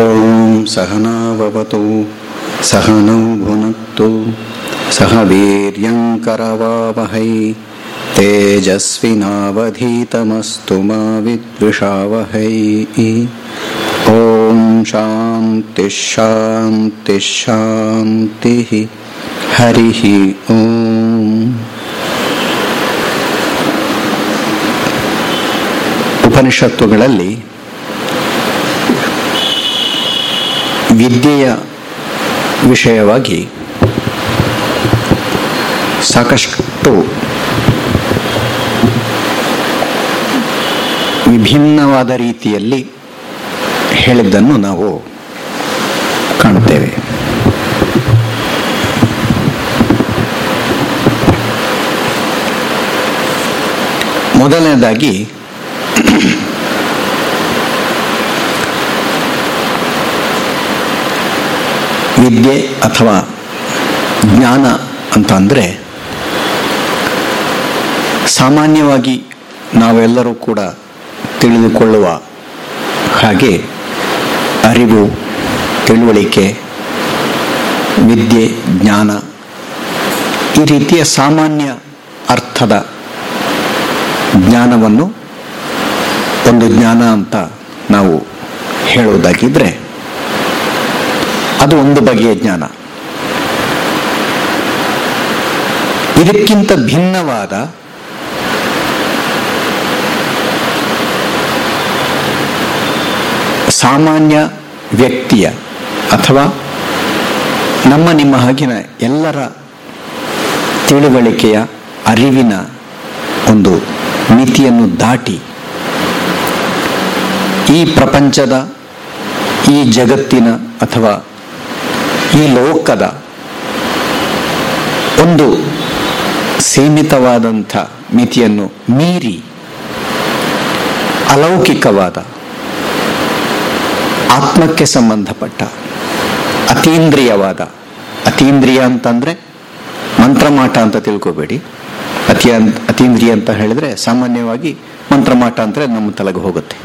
ॐ सहनाववतु सहनौ भुनक्तु सह वीर्यङ्करवावहै तेजस्विनावधीतमस्तु मा विद्विषावहै ॐ शान्तिः शान्तिः शान्तिः हरिः ॐ ಉಪನಿಷತ್ತುಗಳಲ್ಲಿ ವಿದ್ಯೆಯ ವಿಷಯವಾಗಿ ಸಾಕಷ್ಟು ವಿಭಿನ್ನವಾದ ರೀತಿಯಲ್ಲಿ ಹೇಳಿದ್ದನ್ನು ನಾವು ಕಾಣುತ್ತೇವೆ. ಮೊದಲನೇದಾಗಿ ವಿದ್ಯೆ ಅಥವಾ ಜ್ಞಾನ ಅಂತ ಅಂದರೆ ಸಾಮಾನ್ಯವಾಗಿ ನಾವೆಲ್ಲರೂ ಕೂಡ ತಿಳಿದುಕೊಳ್ಳುವ ಹಾಗೆ ಅರಿವು, ತಿಳುವಳಿಕೆ, ವಿದ್ಯೆ, ಜ್ಞಾನ ಈ ರೀತಿಯ ಸಾಮಾನ್ಯ ಅರ್ಥದ ಜ್ಞಾನವನ್ನು ಒಂದು ಜ್ಞಾನ ಅಂತ ನಾವು ಹೇಳುವುದಾಗಿದ್ದರೆ ಅದು ಒಂದು ಬಗೆಯ ಜ್ಞಾನ. ಇದಕ್ಕಿಂತ ಭಿನ್ನವಾದ ಸಾಮಾನ್ಯ ವ್ಯಕ್ತಿಯ ಅಥವಾ ನಮ್ಮ ನಿಮ್ಮ ಹಾಗಿನ ಎಲ್ಲರ ತಿಳುವಳಿಕೆಯ ಅರಿವಿನ ಒಂದು ಮಿತಿಯನ್ನು ದಾಟಿ ಈ ಪ್ರಪಂಚದ, ಈ ಜಗತ್ತಿನ ಅಥವಾ ಈ ಲೋಕದ ಒಂದು ಸೀಮಿತವಾದಂಥ ಮಿತಿಯನ್ನು ಮೀರಿ ಅಲೌಕಿಕವಾದ ಆತ್ಮಕ್ಕೆ ಸಂಬಂಧಪಟ್ಟ ಅತೀಂದ್ರಿಯವಾದ, ಅತೀಂದ್ರಿಯ ಅಂತಂದ್ರೆ ಮಂತ್ರಮಾಟ ಅಂತ ತಿಳ್ಕೋಬೇಡಿ. ಅತಿ ಅತೀಂದ್ರಿಯ ಅಂತ ಹೇಳಿದ್ರೆ ಸಾಮಾನ್ಯವಾಗಿ ಮಂತ್ರಮಾಟ ಅಂದರೆ ನಮ್ಮ ತಲೆಗೆ ಹೋಗುತ್ತೆ.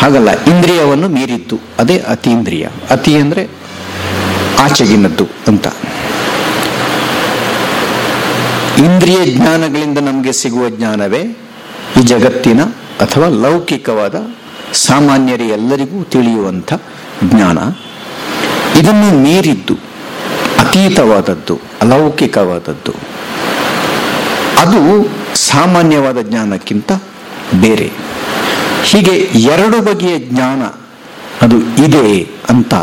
ಹಾಗಲ್ಲ, ಇಂದ್ರಿಯವನ್ನು ಮೀರಿದ್ದು, ಅದೇ ಅತೀಂದ್ರಿಯ. ಅತಿ ಅಂದ್ರೆ ಆಚೆಗಿನದ್ದು ಅಂತ. ಇಂದ್ರಿಯ ಜ್ಞಾನಗಳಿಂದ ನಮಗೆ ಸಿಗುವ ಜ್ಞಾನವೇ ಈ ಜಗತ್ತಿನ ಅಥವಾ ಲೌಕಿಕವಾದ ಸಾಮಾನ್ಯರಿ ಎಲ್ಲರಿಗೂ ತಿಳಿಯುವಂಥ ಜ್ಞಾನ. ಇದನ್ನು ಮೀರಿದ್ದು, ಅತೀತವಾದದ್ದು, ಅಲೌಕಿಕವಾದದ್ದು. ಅದು ಸಾಮಾನ್ಯವಾದ ಜ್ಞಾನಕ್ಕಿಂತ ಬೇರೆ. ಹೀಗೆ ಎರಡು ಬಗೆಯ ಜ್ಞಾನ ಅದು ಇದೆ ಅಂತ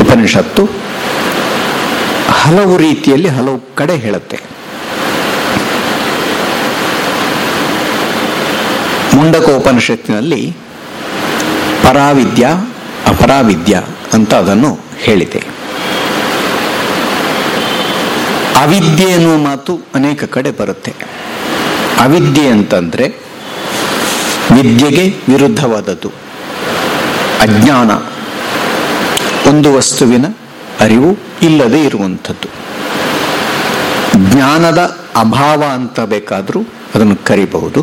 ಉಪನಿಷತ್ತು ಹಲವು ರೀತಿಯಲ್ಲಿ ಹಲವು ಕಡೆ ಹೇಳುತ್ತೆ. ಮುಂಡಕ ಉಪನಿಷತ್ತಿನಲ್ಲಿ ಪರಾವಿದ್ಯ, ಅಪರಾವಿದ್ಯ ಅಂತ ಅದನ್ನು ಹೇಳಿದೆ. ಅವಿದ್ಯೆ ಎನ್ನುವ ಮಾತು ಅನೇಕ ಕಡೆ ಬರುತ್ತೆ. ಅವಿದ್ಯೆ ಅಂತಂದ್ರೆ ವಿದ್ಯೆಗೆ ವಿರುದ್ಧವಾದದ್ದು. ಅಜ್ಞಾನ ಒಂದು ವಸ್ತುವಿನ ಅರಿವು ಇಲ್ಲದೆ ಇರುವಂಥದ್ದು. ಜ್ಞಾನದ ಅಭಾವ ಅಂತ ಬೇಕಾದರೂ ಅದನ್ನು ಕರಿಬಹುದು.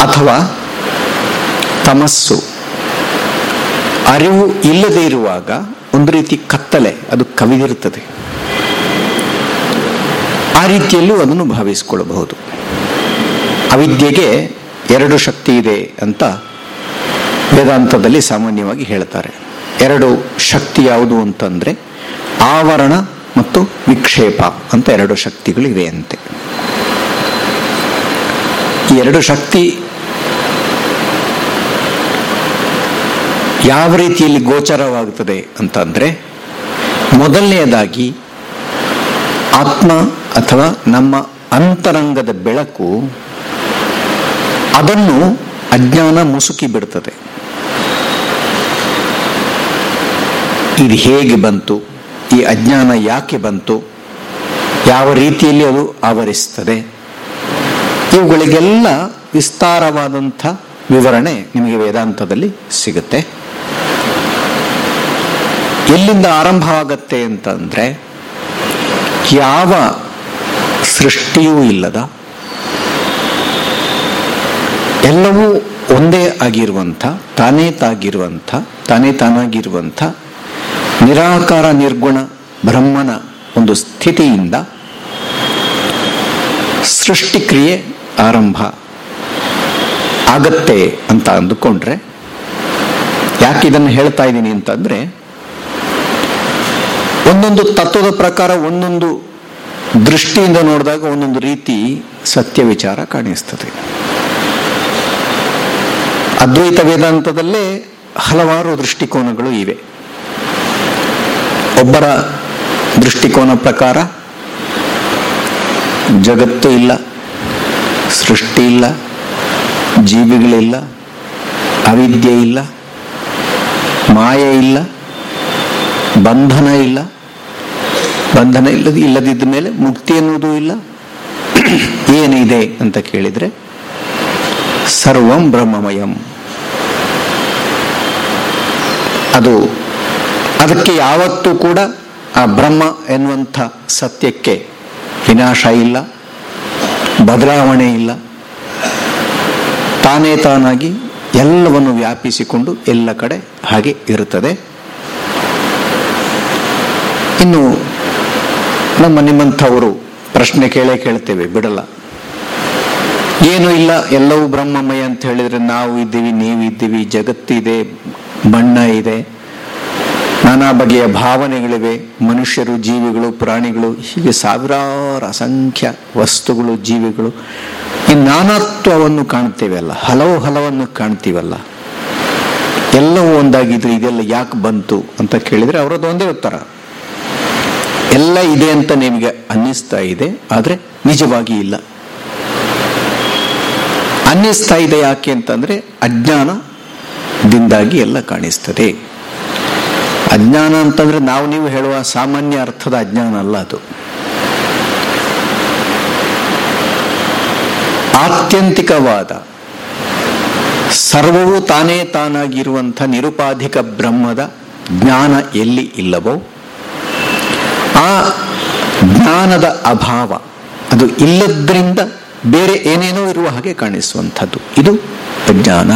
ಅಥವಾ ತಮಸ್ಸು, ಅರಿವು ಇಲ್ಲದೆ ಇರುವಾಗ ಒಂದು ರೀತಿ ಕತ್ತಲೆ, ಅದು ಕವಿದಿರುತ್ತದೆ. ಆ ರೀತಿಯಲ್ಲೂ ಅದನ್ನು ಭಾವಿಸಿಕೊಳ್ಳಬಹುದು. ಅವಿದ್ಯೆಗೆ ಎರಡು ಶಕ್ತಿ ಇದೆ ಅಂತ ವೇದಾಂತದಲ್ಲಿ ಸಾಮಾನ್ಯವಾಗಿ ಹೇಳ್ತಾರೆ. ಎರಡು ಶಕ್ತಿ ಯಾವುದು ಅಂತಂದ್ರೆ ಆವರಣ ಮತ್ತು ವಿಕ್ಷೇಪ ಅಂತ ಎರಡು ಶಕ್ತಿಗಳಿವೆಯಂತೆ ಈ ಎರಡು ಶಕ್ತಿ ಯಾವ ರೀತಿಯಲ್ಲಿ ಗೋಚರವಾಗುತ್ತದೆ ಅಂತಂದರೆ ಮೊದಲನೆಯದಾಗಿ ಆತ್ಮ ಅಥವಾ ನಮ್ಮ ಅಂತರಂಗದ ಬೆಳಕು ಅದನ್ನು ಅಜ್ಞಾನ ಮುಸುಕಿ ಬಿಡುತ್ತದೆ ಇದು ಹೇಗೆ ಬಂತು, ಈ ಅಜ್ಞಾನ ಯಾಕೆ ಬಂತು, ಯಾವ ರೀತಿಯಲ್ಲಿ ಅದು ಆವರಿಸ್ತದೆ, ಇವುಗಳಿಗೆಲ್ಲ ವಿಸ್ತಾರವಾದಂಥ ವಿವರಣೆ ನಿಮಗೆ ವೇದಾಂತದಲ್ಲಿ ಸಿಗುತ್ತೆ. ಎಲ್ಲಿಂದ ಆರಂಭವಾಗತ್ತೆ ಅಂತಂದರೆ, ಯಾವ ಸೃಷ್ಟಿಯೂ ಇಲ್ಲದ, ಎಲ್ಲವೂ ಒಂದೇ ಆಗಿರುವಂಥ, ತಾನೇ ತಾಗಿರುವಂಥ, ತಾನೇ ತಾನಾಗಿರುವಂಥ ನಿರಾಕಾರ, ನಿರ್ಗುಣ, ಬ್ರಹ್ಮನ ಒಂದು ಸ್ಥಿತಿಯಿಂದ ಸೃಷ್ಟಿಕ್ರಿಯೆ ಆರಂಭ ಆಗತ್ತೆ ಅಂತ ಅಂದುಕೊಂಡ್ರೆ ಯಾಕೆ ಇದನ್ನು ಹೇಳ್ತಾ ಇದ್ದೀನಿ ಅಂತಂದ್ರೆ ಒಂದೊಂದು ತತ್ವದ ಪ್ರಕಾರ ಒಂದೊಂದು ದೃಷ್ಟಿಯಿಂದ ನೋಡಿದಾಗ ಒಂದೊಂದು ರೀತಿ ಸತ್ಯ ವಿಚಾರ ಕಾಣಿಸ್ತದೆ. ಅದ್ವೈತ ವೇದಾಂತದಲ್ಲೇ ಹಲವಾರು ದೃಷ್ಟಿಕೋನಗಳು ಇವೆ. ಒಬ್ಬರ ದೃಷ್ಟಿಕೋನ ಪ್ರಕಾರ ಜಗತ್ತು ಇಲ್ಲ, ಸೃಷ್ಟಿ ಇಲ್ಲ ಜೀವಿಗಳಿಲ್ಲ ಅವಿದ್ಯೆ ಇಲ್ಲ, ಮಾಯೆ ಇಲ್ಲ, ಬಂಧನ ಇಲ್ಲ, ಬಂಧನ ಇಲ್ಲದ ಇಲ್ಲದಿದ್ದ ಮೇಲೆ ಮುಕ್ತಿ ಎನ್ನುವುದೂ ಇಲ್ಲ. ಏನಿದೆ ಅಂತ ಕೇಳಿದರೆ ಸರ್ವಂ ಬ್ರಹ್ಮಮಯಂ. ಅದು ಅದಕ್ಕೆ ಯಾವತ್ತೂ ಕೂಡ ಆ ಬ್ರಹ್ಮ ಎನ್ನುವಂಥ ಸತ್ಯಕ್ಕೆ ವಿನಾಶ ಇಲ್ಲ, ಬದಲಾವಣೆ ಇಲ್ಲ. ತಾನೇ ತಾನಾಗಿ ಎಲ್ಲವನ್ನು ವ್ಯಾಪಿಸಿಕೊಂಡು ಎಲ್ಲ ಕಡೆ ಹಾಗೆ ಇರುತ್ತದೆ. ಇನ್ನು ನಮ್ಮ ನಿಮ್ಮಂಥವರು ಪ್ರಶ್ನೆ ಕೇಳೇ ಕೇಳ್ತೇವೆ, ಬಿಡಲ್ಲ. ಏನೂ ಇಲ್ಲ, ಎಲ್ಲವೂ ಬ್ರಹ್ಮಮಯ ಅಂತ ಹೇಳಿದರೆ ನಾವು ಇದ್ದೀವಿ, ನೀವು ಇದ್ದೀವಿ, ಜಗತ್ತಿದೆ ಬಣ್ಣ ಇದೆ. ನಾನಾ ಬಗೆಯ ಭಾವನೆಗಳಿವೆ. ಮನುಷ್ಯರು, ಜೀವಿಗಳು, ಪ್ರಾಣಿಗಳು, ಹೀಗೆ ಸಾವಿರಾರು ಅಸಂಖ್ಯ ವಸ್ತುಗಳು, ಜೀವಿಗಳು. ಈ ನಾನಾತ್ವವನ್ನು ಕಾಣ್ತೇವಲ್ಲ ಹಲವು ಹಲವನ್ನು ಕಾಣ್ತೀವಲ್ಲ ಎಲ್ಲವೂ ಒಂದಾಗಿದ್ರೆ ಇದೆಲ್ಲ ಯಾಕೆ ಬಂತು ಅಂತ ಕೇಳಿದ್ರೆ ಅವರದ್ದು ಒಂದೇ ಉತ್ತರ. ಎಲ್ಲ ಇದೆ ಅಂತ ನಿಮಗೆ ಅನ್ನಿಸ್ತಾ ಇದೆ, ಆದರೆ ನಿಜವಾಗಿ ಇಲ್ಲ. ಅನ್ನಿಸ್ತಾ ಇದೆ ಯಾಕೆ ಅಂತಂದ್ರೆ ಅಜ್ಞಾನದಿಂದಾಗಿ ಎಲ್ಲ ಕಾಣಿಸ್ತದೆ. ಅಜ್ಞಾನ ಅಂತಂದ್ರೆ ನಾವು ನೀವು ಹೇಳುವ ಸಾಮಾನ್ಯ ಅರ್ಥದ ಅಜ್ಞಾನ ಅಲ್ಲ ಅದು. ಆತ್ಯಂತಿಕವಾದ, ಸರ್ವವೂ ತಾನೇ ತಾನಾಗಿರುವಂಥ ನಿರುಪಾಧಿಕ ಬ್ರಹ್ಮದ ಜ್ಞಾನ ಎಲ್ಲಿ ಇಲ್ಲವೋ, ಆ ಜ್ಞಾನದ ಅಭಾವ ಅದು ಇಲ್ಲದ್ರಿಂದ ಬೇರೆ ಏನೇನೋ ಇರುವ ಹಾಗೆ ಕಾಣಿಸುವಂಥದ್ದು. ಇದು ಅಜ್ಞಾನ.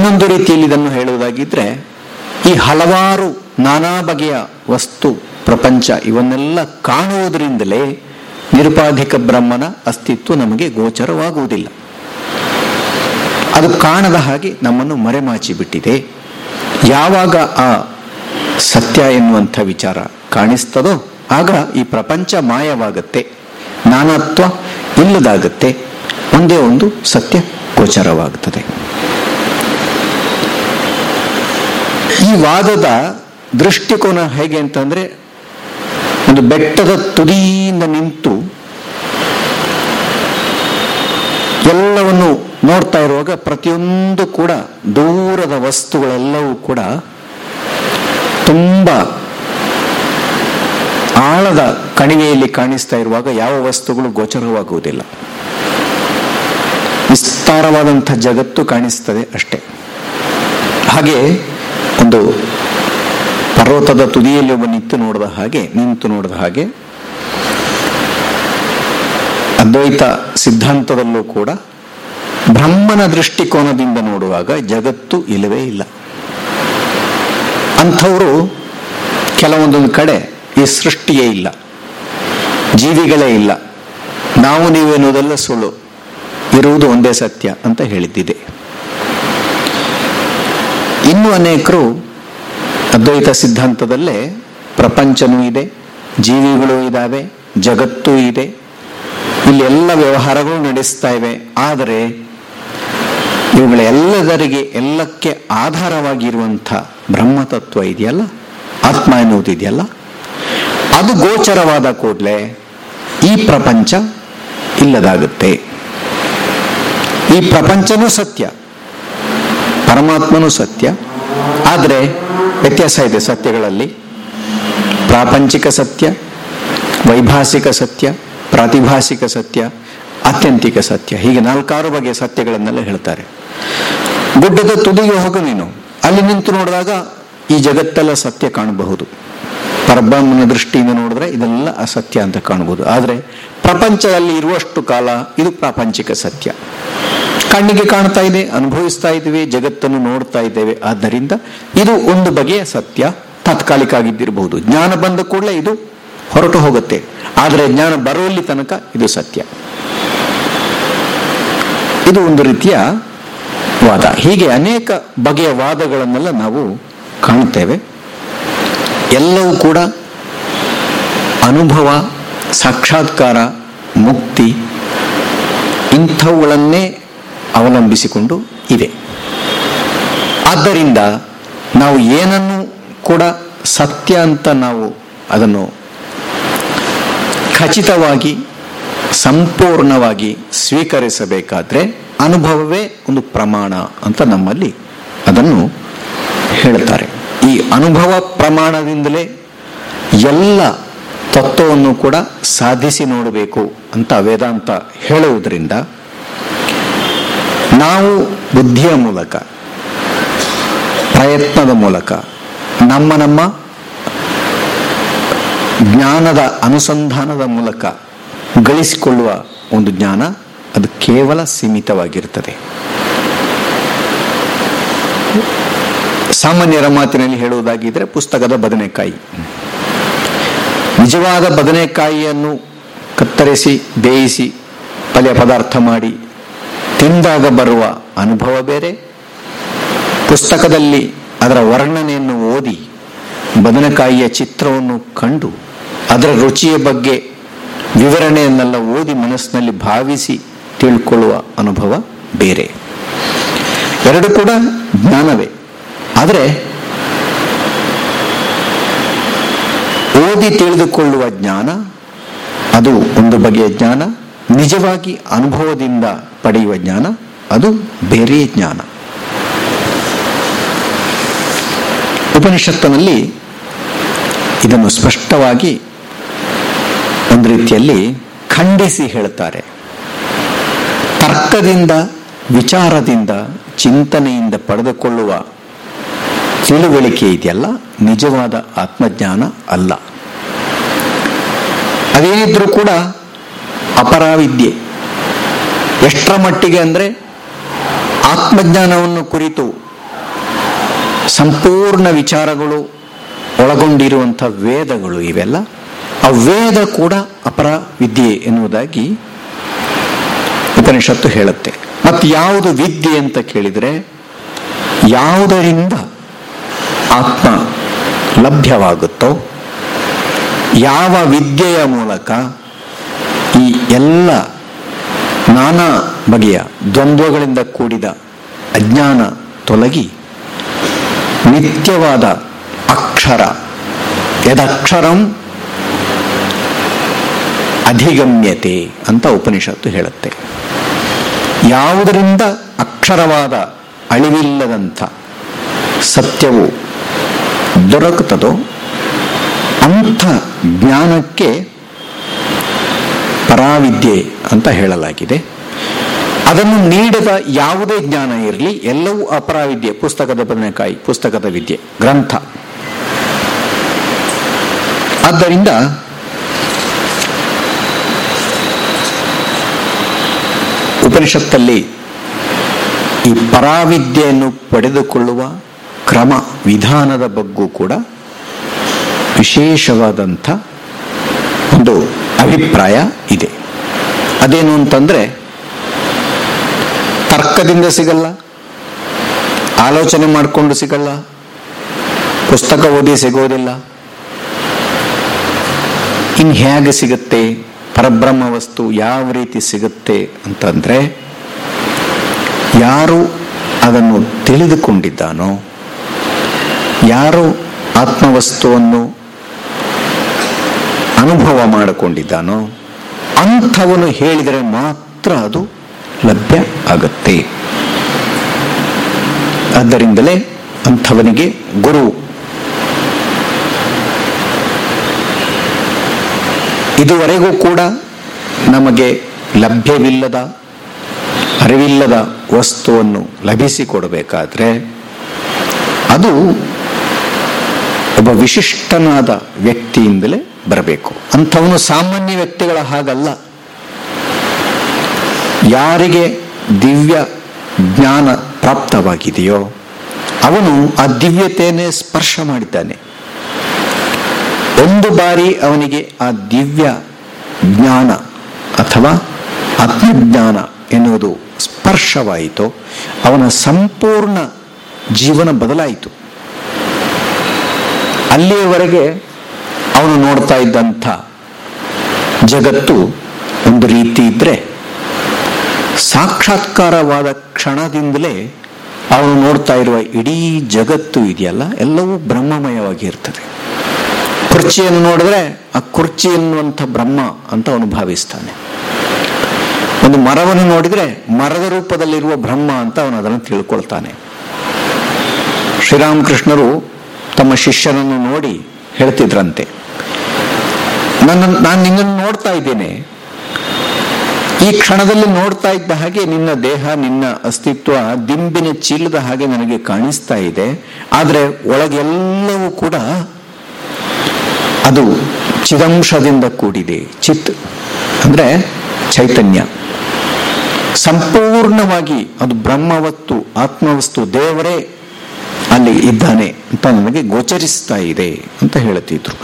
ಇನ್ನೊಂದು ರೀತಿಯಲ್ಲಿ ಇದನ್ನು ಹೇಳುವುದಾಗಿದ್ರೆ, ಈ ಹಲವಾರು ನಾನಾ ಬಗೆಯ ವಸ್ತು, ಪ್ರಪಂಚ ಇವನ್ನೆಲ್ಲ ಕಾಣುವುದರಿಂದಲೇ ನಿರುಪಾಧಿಕ ಬ್ರಹ್ಮನ ಅಸ್ತಿತ್ವ ನಮಗೆ ಗೋಚರವಾಗುವುದಿಲ್ಲ. ಅದು ಕಾಣದ ಹಾಗೆ ನಮ್ಮನ್ನು ಮರೆಮಾಚಿ ಬಿಟ್ಟಿದೆ ಯಾವಾಗ ಆ ಸತ್ಯ ಎನ್ನುವಂಥ ವಿಚಾರ ಕಾಣಿಸ್ತದೋ, ಆಗ ಈ ಪ್ರಪಂಚ ಮಾಯವಾಗತ್ತೆ, ನಾನಾತ್ವ ಇಲ್ಲದಾಗತ್ತೆ, ಒಂದೇ ಒಂದು ಸತ್ಯ ಗೋಚರವಾಗುತ್ತದೆ ಈ ವಾದದ ದೃಷ್ಟಿಕೋನ ಹೇಗೆ ಅಂತಂದ್ರೆ ಒಂದು ಬೆಟ್ಟದ ತುದಿಯಿಂದ ನಿಂತು ಎಲ್ಲವನ್ನು ನೋಡ್ತಾ ಇರುವಾಗ ಪ್ರತಿಯೊಂದು ಕೂಡ ದೂರದ ವಸ್ತುಗಳೆಲ್ಲವೂ ಕೂಡ ತುಂಬಾ ಆಳದ ಕಣಿವೆಯಲ್ಲಿ ಕಾಣಿಸ್ತಾ ಇರುವಾಗ ಯಾವ ವಸ್ತುಗಳು ಗೋಚರವಾಗುವುದಿಲ್ಲ. ವಿಸ್ತಾರವಾದಂಥ ಜಗತ್ತು ಕಾಣಿಸ್ತದೆ ಅಷ್ಟೇ. ಹಾಗೆ ಒಂದು ಪರ್ವತದ ತುದಿಯಲ್ಲಿ ಒಬ್ಬ ನಿಂತು ನೋಡಿದ ಹಾಗೆ, ನಿಂತು ನೋಡಿದ ಹಾಗೆ, ಅದ್ವೈತ ಸಿದ್ಧಾಂತದಲ್ಲೂ ಕೂಡ ಬ್ರಹ್ಮನ ದೃಷ್ಟಿಕೋನದಿಂದ ನೋಡುವಾಗ ಜಗತ್ತು ಇಲ್ಲವೇ ಇಲ್ಲ. ಅಂಥವರು ಕೆಲವೊಂದೊಂದು ಕಡೆ ಈ ಸೃಷ್ಟಿಯೇ ಇಲ್ಲ, ಜೀವಿಗಳೇ ಇಲ್ಲ. ನಾವು ನೀವು ಎನ್ನುವುದೆಲ್ಲ ಸುಳ್ಳು, ಇರುವುದು ಒಂದೇ ಸತ್ಯ ಅಂತ ಹೇಳಿದ್ದಿದೆ. ಇನ್ನು ಅನೇಕರು ಅದ್ವೈತ ಸಿದ್ಧಾಂತದಲ್ಲೇ ಪ್ರಪಂಚನೂ ಇದೆ, ಜೀವಿಗಳು ಇದ್ದಾವೆ ಜಗತ್ತು ಇದೆ. ಇಲ್ಲಿ ಎಲ್ಲ ವ್ಯವಹಾರಗಳು ನಡೆಸ್ತಾ ಇವೆ. ಆದರೆ ಇವುಗಳೆಲ್ಲದರಿಗೆ ಎಲ್ಲಕ್ಕೆ ಆಧಾರವಾಗಿರುವಂಥ ಬ್ರಹ್ಮತತ್ವ ಇದೆಯಲ್ಲ? ಆತ್ಮ ಎನ್ನುವುದು ಇದೆಯಲ್ಲ? ಅದು ಗೋಚರವಾದ ಕೂಡಲೇ ಈ ಪ್ರಪಂಚ ಇಲ್ಲದಾಗುತ್ತೆ. ಈ ಪ್ರಪಂಚನೂ ಸತ್ಯ. ಪರಮಾತ್ಮನೂ ಸತ್ಯ. ಆದರೆ ವ್ಯತ್ಯಾಸ ಇದೆ ಸತ್ಯಗಳಲ್ಲಿ. ಪ್ರಾಪಂಚಿಕ ಸತ್ಯ, ವೈಭಾಸಿಕ ಸತ್ಯ, ಪ್ರಾತಿಭಾಸಿಕ ಸತ್ಯ ಅತ್ಯಂತಿಕ ಸತ್ಯ. ಹೀಗೆ ನಾಲ್ಕಾರು ಬಗೆಯ ಸತ್ಯಗಳನ್ನೆಲ್ಲ ಹೇಳ್ತಾರೆ. ಗುಡ್ಡದ ತುದಿಗೆ ಹೋಗು ನೀನು. ಅಲ್ಲಿ ನಿಂತು ನೋಡಿದಾಗ ಈ ಜಗತ್ತೆಲ್ಲ ಸತ್ಯ ಕಾಣಬಹುದು. ಪರಬ್ರಹ್ಮನ ದೃಷ್ಟಿಯಿಂದ ನೋಡಿದ್ರೆ ಇದೆಲ್ಲ ಅಸತ್ಯ ಅಂತ ಕಾಣಬಹುದು. ಆದರೆ ಪ್ರಪಂಚದಲ್ಲಿ ಇರುವಷ್ಟು ಕಾಲ ಇದು ಪ್ರಾಪಂಚಿಕ ಸತ್ಯ. ಕಣ್ಣಿಗೆ ಕಾಣ್ತಾ ಇದೆ, ಅನುಭವಿಸ್ತಾ ಇದ್ದೇವೆ, ಜಗತ್ತನ್ನು ನೋಡ್ತಾ ಇದ್ದೇವೆ. ಆದ್ದರಿಂದ ಇದು ಒಂದು ಬಗೆಯ ಸತ್ಯ, ತಾತ್ಕಾಲಿಕ ಆಗಿದ್ದಿರಬಹುದು. ಜ್ಞಾನ ಬಂದ ಕೂಡಲೇ ಇದು ಹೊರಟು ಹೋಗುತ್ತೆ. ಆದರೆ ಜ್ಞಾನ ಬರುವಲ್ಲಿ ತನಕ ಇದು ಸತ್ಯ. ಇದು ಒಂದು ರೀತಿಯ ವಾದ. ಹೀಗೆ ಅನೇಕ ಬಗೆಯ ವಾದಗಳನ್ನೆಲ್ಲ ನಾವು ಕಾಣುತ್ತೇವೆ. ಎಲ್ಲವೂ ಕೂಡ ಅನುಭವ, ಸಾಕ್ಷಾತ್ಕಾರ, ಮುಕ್ತಿ ಇಂಥವುಗಳನ್ನೇ ಅವಲಂಬಿಸಿಕೊಂಡು ಇದೆ ಆದ್ದರಿಂದ ನಾವು ಏನನ್ನು ಕೂಡ ಸತ್ಯ ಅಂತ ನಾವು ಅದನ್ನು ಖಚಿತವಾಗಿ, ಸಂಪೂರ್ಣವಾಗಿ ಸ್ವೀಕರಿಸಬೇಕಾದ್ರೆ ಅನುಭವವೇ ಒಂದು ಪ್ರಮಾಣ ಅಂತ ನಮ್ಮಲ್ಲಿ ಅದನ್ನು ಹೇಳ್ತಾರೆ ಈ ಅನುಭವ ಪ್ರಮಾಣದಿಂದಲೇ ಎಲ್ಲ ತತ್ವವನ್ನು ಕೂಡ ಸಾಧಿಸಿ ನೋಡಬೇಕು ಅಂತ ವೇದಾಂತ ಹೇಳುವುದರಿಂದ ನಾವು ಬುದ್ಧಿಯ ಮೂಲಕ, ಪ್ರಯತ್ನದ ಮೂಲಕ, ನಮ್ಮ ನಮ್ಮ ಜ್ಞಾನದ ಅನುಸಂಧಾನದ ಮೂಲಕ ಗಳಿಸಿಕೊಳ್ಳುವ ಒಂದು ಜ್ಞಾನ ಅದು ಕೇವಲ ಸೀಮಿತವಾಗಿರುತ್ತದೆ. ಸಾಮಾನ್ಯರ ಮಾತಿನಲ್ಲಿ ಹೇಳುವುದಾಗಿದ್ರೆ ಪುಸ್ತಕದ ಬದನೆಕಾಯಿ. ನಿಜವಾದ ಬದನೆಕಾಯಿಯನ್ನು ಕತ್ತರಿಸಿ ಬೇಯಿಸಿ ಪಲ್ಯ ಪದಾರ್ಥ ಮಾಡಿ ತಿಂದಾಗ ಬರುವ ಅನುಭವ ಬೇರೆ. ಪುಸ್ತಕದಲ್ಲಿ ಅದರ ವರ್ಣನೆಯನ್ನು ಓದಿ ಬದನೆಕಾಯಿಯ ಚಿತ್ರವನ್ನು ಕಂಡು ಅದರ ರುಚಿಯ ಬಗ್ಗೆ ವಿವರಣೆಯನ್ನೆಲ್ಲ ಓದಿ ಮನಸ್ಸಿನಲ್ಲಿ ಭಾವಿಸಿ ತಿಳ್ಕೊಳ್ಳುವ ಅನುಭವ ಬೇರೆ. ಎರಡು ಕೂಡ ಜ್ಞಾನವೇ. ಆದರೆ ಓದಿ ತಿಳಿದುಕೊಳ್ಳುವ ಜ್ಞಾನ ಅದು ಒಂದು ಬಗೆಯ ಜ್ಞಾನ ನಿಜವಾಗಿ ಅನುಭವದಿಂದ ಪಡೆಯುವ ಜ್ಞಾನ, ಅದು ಬೇರೆ ಜ್ಞಾನ. ಉಪನಿಷತ್ತಿನಲ್ಲಿ ಇದನ್ನು ಸ್ಪಷ್ಟವಾಗಿ ಒಂದು ರೀತಿಯಲ್ಲಿ ಖಂಡಿಸಿ ಹೇಳ್ತಾರೆ ತರ್ಕದಿಂದ, ವಿಚಾರದಿಂದ, ಚಿಂತನೆಯಿಂದ ಪಡೆದುಕೊಳ್ಳುವ ತಿಳುವಳಿಕೆ ಇದೆಯಲ್ಲ, ನಿಜವಾದ ಆತ್ಮಜ್ಞಾನ ಅಲ್ಲ. ಅದೇನಿದ್ರೂ ಕೂಡ ಅಪರಾವಿದ್ಯೆ. ಎಷ್ಟರ ಮಟ್ಟಿಗೆ ಅಂದರೆ ಆತ್ಮಜ್ಞಾನವನ್ನು ಕುರಿತು ಸಂಪೂರ್ಣ ವಿಚಾರಗಳು ಒಳಗೊಂಡಿರುವಂಥ ವೇದಗಳು ಇವೆಲ್ಲ. ಆ ವೇದ ಕೂಡ ಅಪರ ವಿದ್ಯೆ ಎನ್ನುವುದಾಗಿ ಉಪನಿಷತ್ತು ಹೇಳುತ್ತೆ. ಮತ್ತು ಯಾವುದು ವಿದ್ಯೆ ಅಂತ ಕೇಳಿದರೆ ಯಾವುದರಿಂದ ಆತ್ಮ ಲಭ್ಯವಾಗುತ್ತೋ, ಯಾವ ವಿದ್ಯೆಯ ಮೂಲಕ ಈ ಎಲ್ಲ ನಾನಾ ಬಗೆಯ ದ್ವಂದ್ವಗಳಿಂದ ಕೂಡಿದ ಅಜ್ಞಾನ ತೊಲಗಿ ನಿತ್ಯವಾದ ಅಕ್ಷರ. ಯದಕ್ಷರಂ ಅಧಿಗಮ್ಯತೆ ಅಂತ ಉಪನಿಷತ್ತು ಹೇಳುತ್ತೆ. ಯಾವುದರಿಂದ ಅಕ್ಷರವಾದ ಅಳಿವಿಲ್ಲದಂಥ ಸತ್ಯವು ದೊರಕುತ್ತದೋ ಅಂಥ ಜ್ಞಾನಕ್ಕೆ ಪರಾವಿದ್ಯೆ ಅಂತ ಹೇಳಲಾಗಿದೆ. ಅದನ್ನು ನೀಡದ ಯಾವುದೇ ಜ್ಞಾನ ಇರಲಿ, ಎಲ್ಲವೂ ಅಪರಾವಿದ್ಯೆ, ಪುಸ್ತಕದ ಬದನೆಕಾಯಿ, ಪುಸ್ತಕದ ವಿದ್ಯೆ, ಗ್ರಂಥ. ಆದ್ದರಿಂದ ಉಪನಿಷತ್ತಲ್ಲಿ ಈ ಪರಾವಿದ್ಯೆಯನ್ನು ಪಡೆದುಕೊಳ್ಳುವ ಕ್ರಮ, ವಿಧಾನದ ಬಗ್ಗೂ ಕೂಡ ವಿಶೇಷವಾದಂಥ ಒಂದು ಅಭಿಪ್ರಾಯ ಇದೆ. ಅದೇನು ಅಂತಂದ್ರೆ, ತರ್ಕದಿಂದ ಸಿಗಲ್ಲ, ಆಲೋಚನೆ ಮಾಡಿಕೊಂಡು ಸಿಗಲ್ಲ, ಪುಸ್ತಕ ಓದಿ ಸಿಗೋದಿಲ್ಲ. ಇನ್ನು ಹೇಗೆ ಸಿಗುತ್ತೆ, ಪರಬ್ರಹ್ಮ ವಸ್ತು ಯಾವ ರೀತಿ ಸಿಗುತ್ತೆ ಅಂತಂದ್ರೆ, ಯಾರು ಅದನ್ನು ತಿಳಿದುಕೊಂಡಿದ್ದಾನೋ, ಯಾರು ಆತ್ಮವಸ್ತುವನ್ನು ಅನುಭವ ಮಾಡಿಕೊಂಡಿದ್ದಾನೋ ಅಂಥವನು ಹೇಳಿದರೆ ಮಾತ್ರ ಅದು ಲಭ್ಯ ಆಗುತ್ತೆ. ಆದ್ದರಿಂದಲೇ ಅಂಥವನಿಗೆ ಗುರು. ಇದುವರೆಗೂ ಕೂಡ ನಮಗೆ ಲಭ್ಯವಿಲ್ಲದ, ಅರಿವಿಲ್ಲದ ವಸ್ತುವನ್ನು ಲಭಿಸಿಕೊಡಬೇಕಾದ್ರೆ ಅದು ಒಬ್ಬ ವಿಶಿಷ್ಟನಾದ ವ್ಯಕ್ತಿಯಿಂದಲೇ ಬರಬೇಕು. ಅಂಥವನು ಸಾಮಾನ್ಯ ವ್ಯಕ್ತಿಗಳ ಹಾಗಲ್ಲ. ಯಾರಿಗೆ ದಿವ್ಯ ಜ್ಞಾನ ಪ್ರಾಪ್ತವಾಗಿದೆಯೋ ಅವನು ಆ ದಿವ್ಯತೆಯನ್ನೇ ಸ್ಪರ್ಶ ಮಾಡಿದ್ದಾನೆ. ಒಂದು ಬಾರಿ ಅವನಿಗೆ ಆ ದಿವ್ಯ ಜ್ಞಾನ ಅಥವಾ ಆತ್ಮಜ್ಞಾನ ಎನ್ನುವುದು ಸ್ಪರ್ಶವಾಯಿತು ಅವನ ಸಂಪೂರ್ಣ ಜೀವನ ಬದಲಾಯಿತು. ಅಲ್ಲಿಯವರೆಗೆ ಅವನು ನೋಡ್ತಾ ಇದ್ದಂಥ ಜಗತ್ತು ಒಂದು ರೀತಿ ಇದ್ರೆ ಸಾಕ್ಷಾತ್ಕಾರವಾದ ಕ್ಷಣದಿಂದಲೇ ಅವನು ನೋಡ್ತಾ ಇರುವ ಇಡೀ ಜಗತ್ತು ಇದೆಯಲ್ಲ, ಎಲ್ಲವೂ ಬ್ರಹ್ಮಮಯವಾಗಿ ಕುರ್ಚಿಯನ್ನು ನೋಡಿದ್ರೆ ಆ ಕುರ್ಚಿ ಎನ್ನುವಂಥ ಬ್ರಹ್ಮ ಅಂತ ಅವನು ಭಾವಿಸ್ತಾನೆ. ಒಂದು ಮರವನ್ನು ನೋಡಿದ್ರೆ ಮರದ ರೂಪದಲ್ಲಿರುವ ಬ್ರಹ್ಮ ಅಂತ ಅವನು ಅದನ್ನು ತಿಳ್ಕೊಳ್ತಾನೆ. ಶ್ರೀರಾಮಕೃಷ್ಣರು ತಮ್ಮ ಶಿಷ್ಯನನ್ನು ನೋಡಿ ಹೇಳ್ತಿದ್ರಂತೆ ನನ್ನ, ನಾನು ನಿನ್ನನ್ನು ನೋಡ್ತಾ ಇದ್ದೇನೆ. ಈ ಕ್ಷಣದಲ್ಲಿ ನೋಡ್ತಾ ಇದ್ದ ಹಾಗೆ ನಿನ್ನ ದೇಹ, ನಿನ್ನ ಅಸ್ತಿತ್ವ ದಿಂಬಿನ ಚೀಲದ ಹಾಗೆ ನನಗೆ ಕಾಣಿಸ್ತಾ ಇದೆ. ಆದರೆ ಒಳಗೆಲ್ಲವೂ ಕೂಡ ಅದು ಚಿದಂಶದಿಂದ ಕೂಡಿದೆ. ಚಿತ್ ಅಂದ್ರೆ ಚೈತನ್ಯ. ಸಂಪೂರ್ಣವಾಗಿ ಅದು ಬ್ರಹ್ಮವಸ್ತು, ಆತ್ಮವಸ್ತು ದೇವರೇ ಅಲ್ಲಿ ಇದ್ದಾನೆ ಅಂತ ನನಗೆ ಗೋಚರಿಸ್ತಾ ಇದೆ ಅಂತ ಹೇಳುತ್ತಿದ್ರು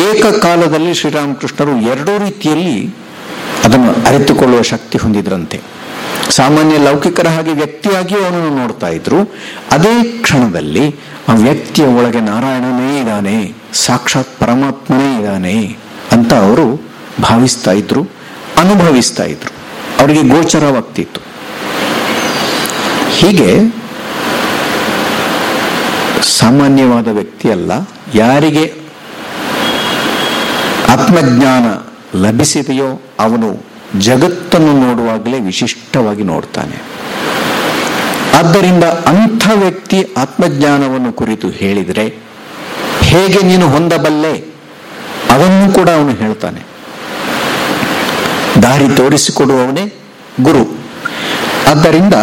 ಏಕಕಾಲದಲ್ಲಿ ಶ್ರೀರಾಮಕೃಷ್ಣರು ಎರಡೂ ರೀತಿಯಲ್ಲಿ ಅದನ್ನು ಅರಿತುಕೊಳ್ಳುವ ಶಕ್ತಿ ಹೊಂದಿದ್ರಂತೆ. ಸಾಮಾನ್ಯ ಲೌಕಿಕರ ಹಾಗೆ ವ್ಯಕ್ತಿಯಾಗಿ ಅವನನ್ನು ನೋಡ್ತಾ ಇದ್ರು. ಅದೇ ಕ್ಷಣದಲ್ಲಿ ಆ ವ್ಯಕ್ತಿಯ ಒಳಗೆ ನಾರಾಯಣನೇ ಇದ್ದಾನೆ, ಸಾಕ್ಷಾತ್ ಪರಮಾತ್ಮನೇ ಇದ್ದಾನೆ ಅಂತ ಅವರು ಭಾವಿಸ್ತಾ ಇದ್ರು, ಅನುಭವಿಸ್ತಾ ಇದ್ರು. ಅವರಿಗೆ ಗೋಚರವಾಗ್ತಿತ್ತು. ಹೀಗೆ ಸಾಮಾನ್ಯವಾದ ವ್ಯಕ್ತಿ ಅಲ್ಲ ಯಾರಿಗೆ ಆತ್ಮಜ್ಞಾನ ಲಭಿಸಿದೆಯೋ ಅವನು ಜಗತ್ತನ್ನು ನೋಡುವಾಗಲೇ ವಿಶಿಷ್ಟವಾಗಿ ನೋಡ್ತಾನೆ. ಆದ್ದರಿಂದ ಅಂಥ ವ್ಯಕ್ತಿ ಆತ್ಮಜ್ಞಾನವನ್ನು ಕುರಿತು ಹೇಳಿದರೆ, ಹೇಗೆ ನೀನು ಹೊಂದಬಲ್ಲೆ? ಅದನ್ನು ಕೂಡ ಅವನು ಹೇಳ್ತಾನೆ. ದಾರಿ ತೋರಿಸಿಕೊಡುವವನೇ ಗುರು. ಆದ್ದರಿಂದ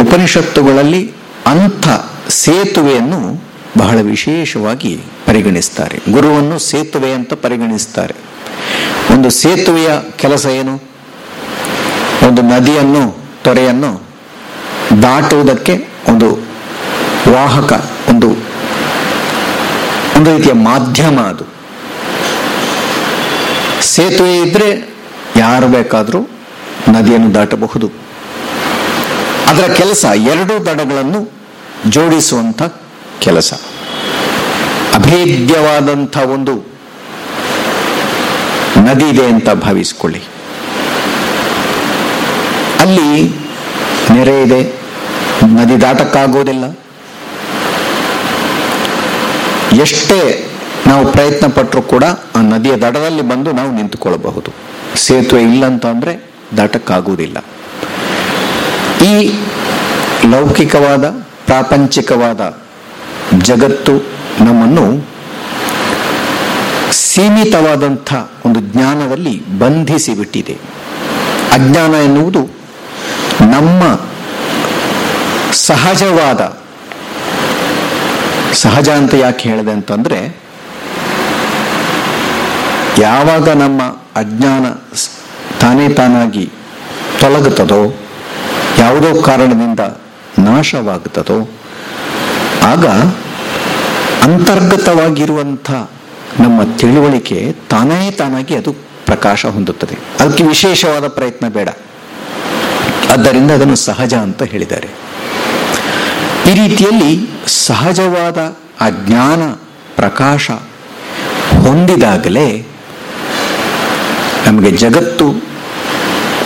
ಉಪನಿಷತ್ತುಗಳಲ್ಲಿ ಅಂಥ ಸೇತುವೆಯನ್ನು ಬಹಳ ವಿಶೇಷವಾಗಿ ಪರಿಗಣಿಸ್ತಾರೆ. ಗುರುವನ್ನು ಸೇತುವೆ ಅಂತ ಪರಿಗಣಿಸ್ತಾರೆ. ಒಂದು ಸೇತುವೆಯ ಕೆಲಸ ಏನು? ಒಂದು ನದಿಯನ್ನು, ತೊರೆಯನ್ನು ದಾಟುವುದಕ್ಕೆ ಒಂದು ವಾಹಕ, ಒಂದು ಒಂದು ರೀತಿಯ ಮಾಧ್ಯಮ ಅದು. ಸೇತುವೆ ಇದ್ರೆ ಯಾರು ಬೇಕಾದರೂ ನದಿಯನ್ನು ದಾಟಬಹುದು. ಅದರ ಕೆಲಸ ಎರಡು ದಡಗಳನ್ನು ಜೋಡಿಸುವಂಥ ಕೆಲಸ. ಅಭೇದ್ಯವಾದಂಥ ಒಂದು ನದಿ ಇದೆ ಅಂತ ಭಾವಿಸಿಕೊಳ್ಳಿ. ಅಲ್ಲಿ ನೆರೆ ಇದೆ, ನದಿ ದಾಟಕ್ಕಾಗೋದಿಲ್ಲ. ಎಷ್ಟೇ ನಾವು ಪ್ರಯತ್ನ ಪಟ್ಟರೂ ಕೂಡ ಆ ನದಿಯ ದಡದಲ್ಲಿ ಬಂದು ನಾವು ನಿಂತುಕೊಳ್ಳಬಹುದು. ಸೇತುವೆ ಇಲ್ಲ ಅಂತ ಅಂದ್ರೆ ದಾಟಕ್ಕಾಗುವುದಿಲ್ಲ ಈ ಲೌಕಿಕವಾದ ಪ್ರಾಪಂಚಿಕವಾದ ಜಗತ್ತು ನಮ್ಮನ್ನು ಸೀಮಿತವಾದಂಥ ಒಂದು ಜ್ಞಾನದಲ್ಲಿ ಬಂಧಿಸಿ ಬಿಟ್ಟಿದೆ ಅಜ್ಞಾನ ಎನ್ನುವುದು ನಮ್ಮ ಸಹಜವಾದ, ಸಹಜ ಅಂತ ಯಾಕೆ ಹೇಳಿದೆ ಅಂತಂದರೆ, ಯಾವಾಗ ನಮ್ಮ ಅಜ್ಞಾನ ತಾನೇ ತಾನಾಗಿ ತೊಲಗುತ್ತದೋ ಯಾವುದೋ ಕಾರಣದಿಂದ ನಾಶವಾಗುತ್ತದೋ ಆಗ ಅಂತರ್ಗತವಾಗಿರುವಂಥ ನಮ್ಮ ತಿಳುವಳಿಕೆ ತಾನೇ ತಾನಾಗಿ ಅದು ಪ್ರಕಾಶ ಹೊಂದುತ್ತದೆ. ಅದಕ್ಕೆ ವಿಶೇಷವಾದ ಪ್ರಯತ್ನ ಬೇಡ. ಆದ್ದರಿಂದ ಅದನ್ನು ಸಹಜ ಅಂತ ಹೇಳಿದ್ದಾರೆ. ಈ ರೀತಿಯಲ್ಲಿ ಸಹಜವಾದ ಆ ಜ್ಞಾನ ಪ್ರಕಾಶ ಹೊಂದಿದಾಗಲೇ ನಮಗೆ ಜಗತ್ತು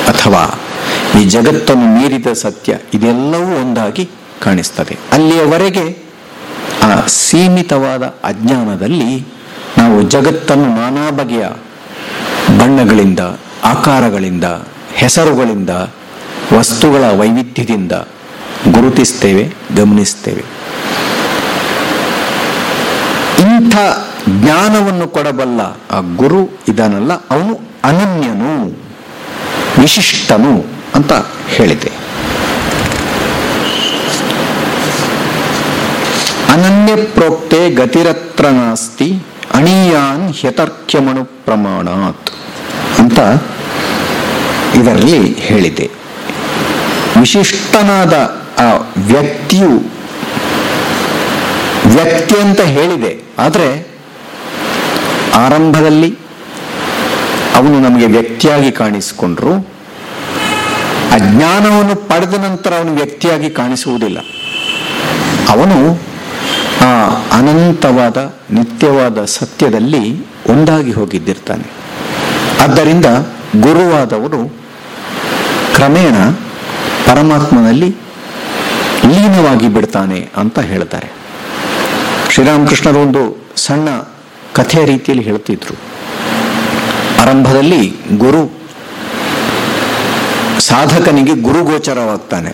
ಅಥವಾ ಈ ಜಗತ್ತನ್ನು ಮೀರಿದ ಸತ್ಯ ಇದೆಲ್ಲವೂ ಒಂದಾಗಿ ಕಾಣಿಸ್ತದೆ. ಅಲ್ಲಿಯವರೆಗೆ ಆ ಸೀಮಿತವಾದ ಅಜ್ಞಾನದಲ್ಲಿ ನಾವು ಜಗತ್ತನ್ನು ನಾನಾ ಬಗೆಯ ಬಣ್ಣಗಳಿಂದ, ಆಕಾರಗಳಿಂದ, ಹೆಸರುಗಳಿಂದ, ವಸ್ತುಗಳ ವೈವಿಧ್ಯದಿಂದ ಗುರುತಿಸ್ತೇವೆ, ಗಮನಿಸ್ತೇವೆ. ಇಂಥ ಜ್ಞಾನವನ್ನು ಕೊಡಬಲ್ಲ ಆ ಗುರು ಇದನ್ನಲ್ಲ ಅವನು ಅನನ್ಯನು, ವಿಶಿಷ್ಟನು. ಅಂತ ಹೇಳಿದೆ. ಅನನ್ಯ ಪ್ರೋಕ್ತೆ ಗತಿರತ್ರ ನಾಸ್ತಿ, ಅಣೀಯಾನ್ ಹ್ಯತರ್ಕ್ಯಮಣು ಪ್ರಮಾಣಾತ್ ಅಂತ ಇದರಲ್ಲಿ ಹೇಳಿದೆ. ವಿಶಿಷ್ಟನಾದ ಆ ವ್ಯಕ್ತಿಯು ವ್ಯಕ್ತಿ ಅಂತ ಹೇಳಿದೆ, ಆದರೆ ಆರಂಭದಲ್ಲಿ ಅವನು ನಮಗೆ ವ್ಯಕ್ತಿಯಾಗಿ ಕಾಣಿಸಿಕೊಂಡ್ರು ಅಜ್ಞಾನವನ್ನು ಪಡೆದ ನಂತರ ಅವನು ವ್ಯಕ್ತಿಯಾಗಿ ಕಾಣಿಸುವುದಿಲ್ಲ. ಅವನು ಆ ಅನಂತವಾದ ನಿತ್ಯವಾದ ಸತ್ಯದಲ್ಲಿ ಒಂದಾಗಿ ಹೋಗಿದ್ದಿರ್ತಾನೆ. ಆದ್ದರಿಂದ ಗುರುವಾದವರು ಕ್ರಮೇಣ ಪರಮಾತ್ಮನಲ್ಲಿ ಲೀನವಾಗಿ ಬಿಡ್ತಾನೆ ಅಂತ ಹೇಳ್ತಾರೆ. ಶ್ರೀರಾಮಕೃಷ್ಣರು ಒಂದು ಸಣ್ಣ ಕಥೆಯ ರೀತಿಯಲ್ಲಿ ಹೇಳ್ತಿದ್ರು. ಆರಂಭದಲ್ಲಿ ಗುರು ಸಾಧಕನಿಗೆ ಗುರುಗೋಚರವಾಗ್ತಾನೆ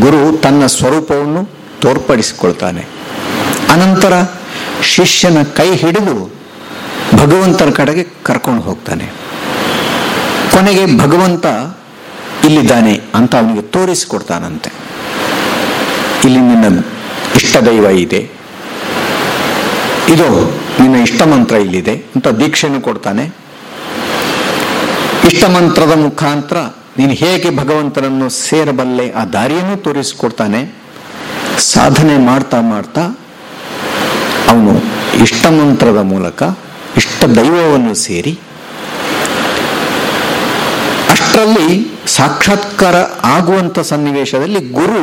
ಗುರು ತನ್ನ ಸ್ವರೂಪವನ್ನು ತೋರ್ಪಡಿಸಿಕೊಳ್ತಾನೆ. ಅನಂತರ ಶಿಷ್ಯನ ಕೈ ಹಿಡಿದು ಭಗವಂತನ ಕಡೆಗೆ ಕರ್ಕೊಂಡು ಹೋಗ್ತಾನೆ. ಕೊನೆಗೆ ಭಗವಂತ ಇಲ್ಲಿದ್ದಾನೆ ಅಂತ ಅವನಿಗೆ ತೋರಿಸಿಕೊಡ್ತಾನಂತೆ. ಇಲ್ಲಿ ನಿನ್ನ ಇಷ್ಟ ದೈವ ಇದೆ. ಇದು ನಿನ್ನ ಇಷ್ಟ ಮಂತ್ರ ಇಲ್ಲಿದೆ ಅಂತ ದೀಕ್ಷೆಯನ್ನು ಕೊಡ್ತಾನೆ. ಇಷ್ಟ ಮಂತ್ರದ ಮುಖಾಂತರ ನೀನು ಹೇಗೆ ಭಗವಂತನನ್ನು ಸೇರಬಲ್ಲೆ ಆ ದಾರಿಯನ್ನು ತೋರಿಸಿಕೊಡ್ತಾನೆ? ಸಾಧನೆ ಮಾಡ್ತಾ ಮಾಡ್ತಾ ಅವನು ಇಷ್ಟ ಮಂತ್ರದ ಮೂಲಕ, ಇಷ್ಟ ದೈವವನ್ನು ಸೇರಿ ಅಷ್ಟರಲ್ಲಿ ಸಾಕ್ಷಾತ್ಕಾರ ಆಗುವಂತ ಸನ್ನಿವೇಶದಲ್ಲಿ ಗುರು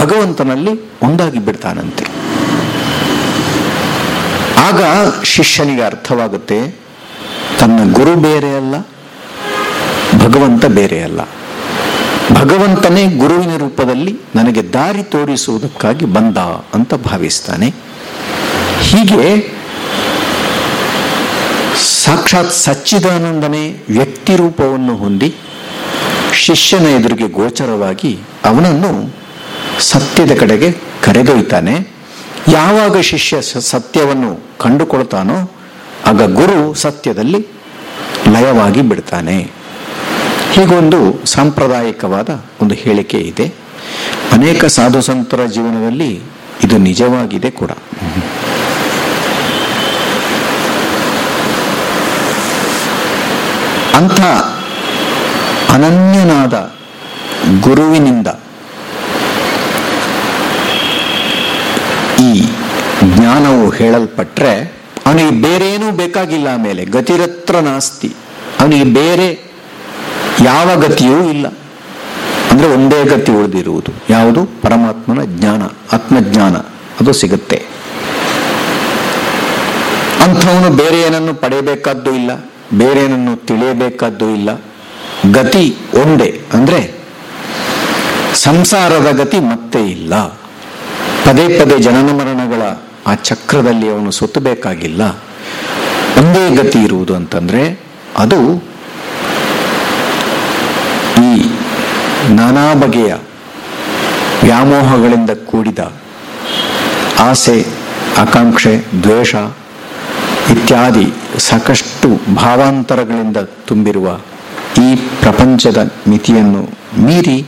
ಭಗವಂತನಲ್ಲಿ ಒಂದಾಗಿ ಬಿಡ್ತಾನಂತೆ. ಆಗ ಶಿಷ್ಯನಿಗೆ ಅರ್ಥವಾಗುತ್ತೆ, ತನ್ನ ಗುರು ಬೇರೆ ಅಲ್ಲ ಭಗವಂತ ಬೇರೆಯಲ್ಲ ಭಗವಂತನೇ ಗುರುವಿನ ರೂಪದಲ್ಲಿ ನನಗೆ ದಾರಿ ತೋರಿಸುವುದಕ್ಕಾಗಿ ಬಂದ ಅಂತ ಭಾವಿಸ್ತಾನೆ. ಹೀಗೆ ಸಾಕ್ಷಾತ್ ಸಚ್ಚಿದಾನಂದನೇ ವ್ಯಕ್ತಿ ರೂಪವನ್ನು ಹೊಂದಿ ಶಿಷ್ಯನ ಎದುರಿಗೆ ಗೋಚರವಾಗಿ ಅವನನ್ನು ಸತ್ಯದ ಕಡೆಗೆ ಕರೆದೊಯ್ತಾನೆ. ಯಾವಾಗ ಶಿಷ್ಯ ಸತ್ಯವನ್ನು ಕಂಡುಕೊಳ್ತಾನೋ ಆಗ ಗುರು ಸತ್ಯದಲ್ಲಿ ಲಯವಾಗಿ ಬಿಡ್ತಾನೆ. ಹೀಗೊಂದು ಸಾಂಪ್ರದಾಯಿಕವಾದ ಒಂದು ಹೇಳಿಕೆ ಇದೆ. ಅನೇಕ ಸಾಧು ಸಂತರ ಜೀವನದಲ್ಲಿ ಇದು ನಿಜವಾಗಿದೆ ಕೂಡ. ಅಂಥ ಅನನ್ಯನಾದ ಗುರುವಿನಿಂದ ಈ ಜ್ಞಾನವು ಹೇಳಲ್ಪಟ್ರೆ, ಅವನಿಗೆ ಬೇರೇನೂ ಬೇಕಾಗಿಲ್ಲ ಆಮೇಲೆ, ಗತಿರತ್ರ ನಾಸ್ತಿ. ಅವನಿಗೆ ಬೇರೆ ಯಾವ ಗತಿಯೂ ಇಲ್ಲ. ಅಂದ್ರೆ ಒಂದೇ ಗತಿ ಉಳಿದಿರುವುದು. ಯಾವುದು? ಪರಮಾತ್ಮನ ಜ್ಞಾನ, ಆತ್ಮಜ್ಞಾನ. ಅದು ಸಿಗುತ್ತೆ. ಅಂಥವನು ಬೇರೆ ಏನನ್ನು ಪಡೆಯಬೇಕಾದ್ದು ಇಲ್ಲ, ಬೇರೆ ಏನನ್ನು ತಿಳಿಯಬೇಕಾದ್ದು ಇಲ್ಲ. ಗತಿ ಒಂದೇ. ಅಂದ್ರೆ ಸಂಸಾರದ ಗತಿ ಮತ್ತೆ ಇಲ್ಲ. ಪದೇ ಪದೇ ಜನನ ಮರಣಗಳ ಆ ಚಕ್ರದಲ್ಲಿ ಅವನು ಸುತ್ತಬೇಕಾಗಿಲ್ಲ. ಒಂದೇ ಗತಿ ಇರುವುದು ಅಂತಂದ್ರೆ ಅದು ಈ ನಾನಾ ಬಗೆಯ ವ್ಯಾಮೋಹಗಳಿಂದ ಕೂಡಿದ ಆಸೆ, ಆಕಾಂಕ್ಷೆ, ದ್ವೇಷ ಇತ್ಯಾದಿ ಸಾಕಷ್ಟು ಭಾವಾಂತರಗಳಿಂದ ತುಂಬಿರುವ ಈ ಪ್ರಪಂಚದ ಮಿತಿಯನ್ನು ಮೀರಿ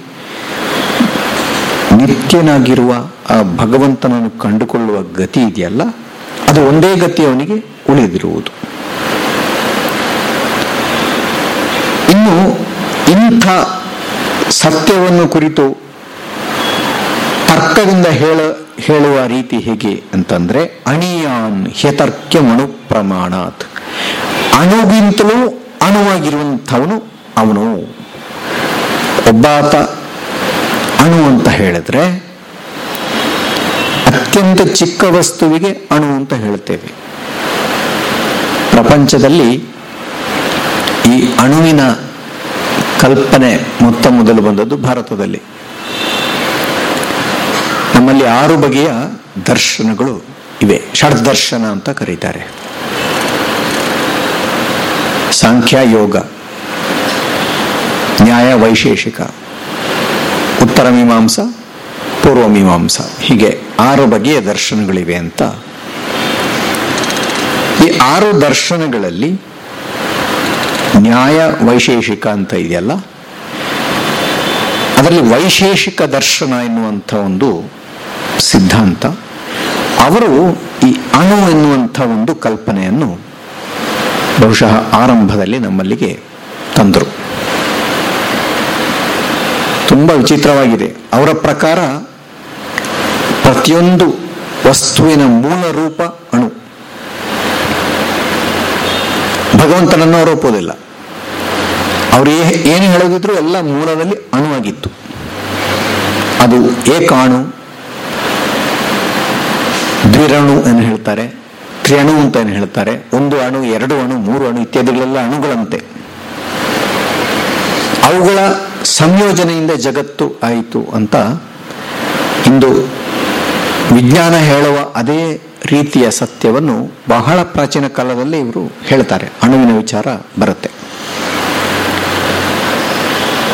ನಿತ್ಯನಾಗಿರುವ ಆ ಭಗವಂತನನ್ನು ಕಂಡುಕೊಳ್ಳುವ ಗತಿ ಇದೆಯಲ್ಲ, ಅದು ಒಂದೇ ಗತಿ ಅವನಿಗೆ ಉಳಿದಿರುವುದು. ಇನ್ನು ಇಂಥ ಸತ್ಯವನ್ನು ಕುರಿತು ತರ್ಕದಿಂದ ಹೇಳ, ಹೇಳುವ ರೀತಿ ಹೇಗೆ ಅಂತಂದ್ರೆ, ಅಣಿಯಾನ್ ಹ್ಯತರ್ಕ್ಯ ಮಣು ಪ್ರಮಾಣಾತ್ ಅಣುಗಿಂತಲೂ ಅಣುವಾಗಿರುವಂಥವನು ಅವನು. ಒಬ್ಬಾತ ಅಣು ಅಂತ ಹೇಳಿದ್ರೆ, ಅತ್ಯಂತ ಚಿಕ್ಕ ವಸ್ತುವಿಗೆ ಅಣು ಅಂತ ಹೇಳ್ತೇವೆ. ಪ್ರಪಂಚದಲ್ಲಿ ಈ ಅಣುವಿನ ಕಲ್ಪನೆ ಮೊತ್ತ ಮೊದಲು ಬಂದದ್ದು ಭಾರತದಲ್ಲಿ. ನಮ್ಮಲ್ಲಿ ಆರು ಬಗೆಯ ದರ್ಶನಗಳು ಇವೆ. ಷಡ್ದರ್ಶನ ಅಂತ ಕರೀತಾರೆ. ಸಾಂಖ್ಯ ಯೋಗ, ನ್ಯಾಯ ವೈಶೇಷಿಕ, ಉತ್ತರ ಮೀಮಾಂಸ, ಪೂರ್ವ ಮೀಮಾಂಸ. ಹೀಗೆ ಆರು ಬಗೆಯ ದರ್ಶನಗಳಿವೆ ಅಂತ ಈ ಆರು ದರ್ಶನಗಳಲ್ಲಿ ನ್ಯಾಯ ವೈಶೇಷಿಕ ಅಂತ ಇದೆಯಲ್ಲ? ಅದರಲ್ಲಿ ವೈಶೇಷಿಕ ದರ್ಶನ ಎನ್ನುವಂಥ ಒಂದು ಸಿದ್ಧಾಂತ, ಅವರು ಈ ಅಣು ಎನ್ನುವಂಥ ಒಂದು ಕಲ್ಪನೆಯನ್ನು ಬಹುಶಃ ಆರಂಭದಲ್ಲಿ ನಮ್ಮಲ್ಲಿಗೆ ತಂದರು. ತುಂಬ ವಿಚಿತ್ರವಾಗಿದೆ. ಅವರ ಪ್ರಕಾರ ಪ್ರತಿಯೊಂದು ವಸ್ತುವಿನ ಮೂಲ ರೂಪ ಅಣು ಭಗವಂತನನ್ನು ಅವರು ಒಪ್ಪೋದಿಲ್ಲ ಅವರು ಏನು ಹೇಳೋದಿದ್ರು ಎಲ್ಲ ಮೂಲದಲ್ಲಿ ಅಣುವಾಗಿತ್ತು. ಅದು ಏಕಾಣು, ದ್ವಿರಣು ಎಂದು ಹೇಳ್ತಾರೆ, ತ್ರಿಯಣು ಅಂತ ಏನು ಹೇಳ್ತಾರೆ, ಒಂದು ಅಣು, ಎರಡು ಅಣು, ಮೂರು ಅಣು ಇತ್ಯಾದಿಗಳೆಲ್ಲ ಅಣುಗಳಂತೆ. ಅವುಗಳ ಸಂಯೋಜನೆಯಿಂದ ಜಗತ್ತು ಆಯಿತು ಅಂತ ಇಂದು ವಿಜ್ಞಾನ ಹೇಳುವ ಅದೇ ರೀತಿಯ ಸತ್ಯವನ್ನು ಬಹಳ ಪ್ರಾಚೀನ ಕಾಲದಲ್ಲಿ ಇವರು ಹೇಳ್ತಾರೆ. ಅಣುವಿನ ವಿಚಾರ ಬರುತ್ತೆ.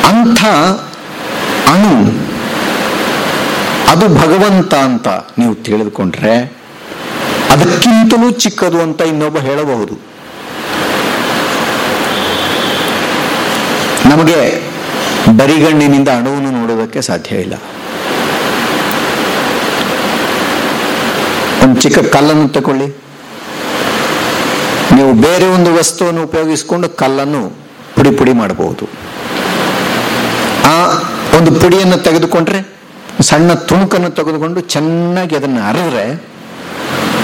ಅಂಥ ಅಣು, ಅದು ಭಗವಂತ ಅಂತ ನೀವು ತಿಳಿದುಕೊಂಡ್ರೆ ಅದಕ್ಕಿಂತಲೂ ಚಿಕ್ಕದು ಅಂತ ಇನ್ನೊಬ್ಬ ಹೇಳಬಹುದು. ನಮಗೆ ಬರಿಗಣ್ಣಿನಿಂದ ಅಣುವನ್ನು ನೋಡೋದಕ್ಕೆ ಸಾಧ್ಯ ಇಲ್ಲ. ಒಂದು ಚಿಕ್ಕ ಕಲ್ಲನ್ನು ತಗೊಳ್ಳಿ ನೀವು ಬೇರೆ ಒಂದು ವಸ್ತುವನ್ನು ಉಪಯೋಗಿಸಿಕೊಂಡು ಕಲ್ಲನ್ನು ಪುಡಿ ಪುಡಿ ಮಾಡಬಹುದು. ಆ ಒಂದು ಪುಡಿಯನ್ನು ತೆಗೆದುಕೊಂಡ್ರೆ, ಸಣ್ಣ ತುಣುಕನ್ನು ತೆಗೆದುಕೊಂಡು ಚೆನ್ನಾಗಿ ಅದನ್ನು ಅರಿದ್ರೆ,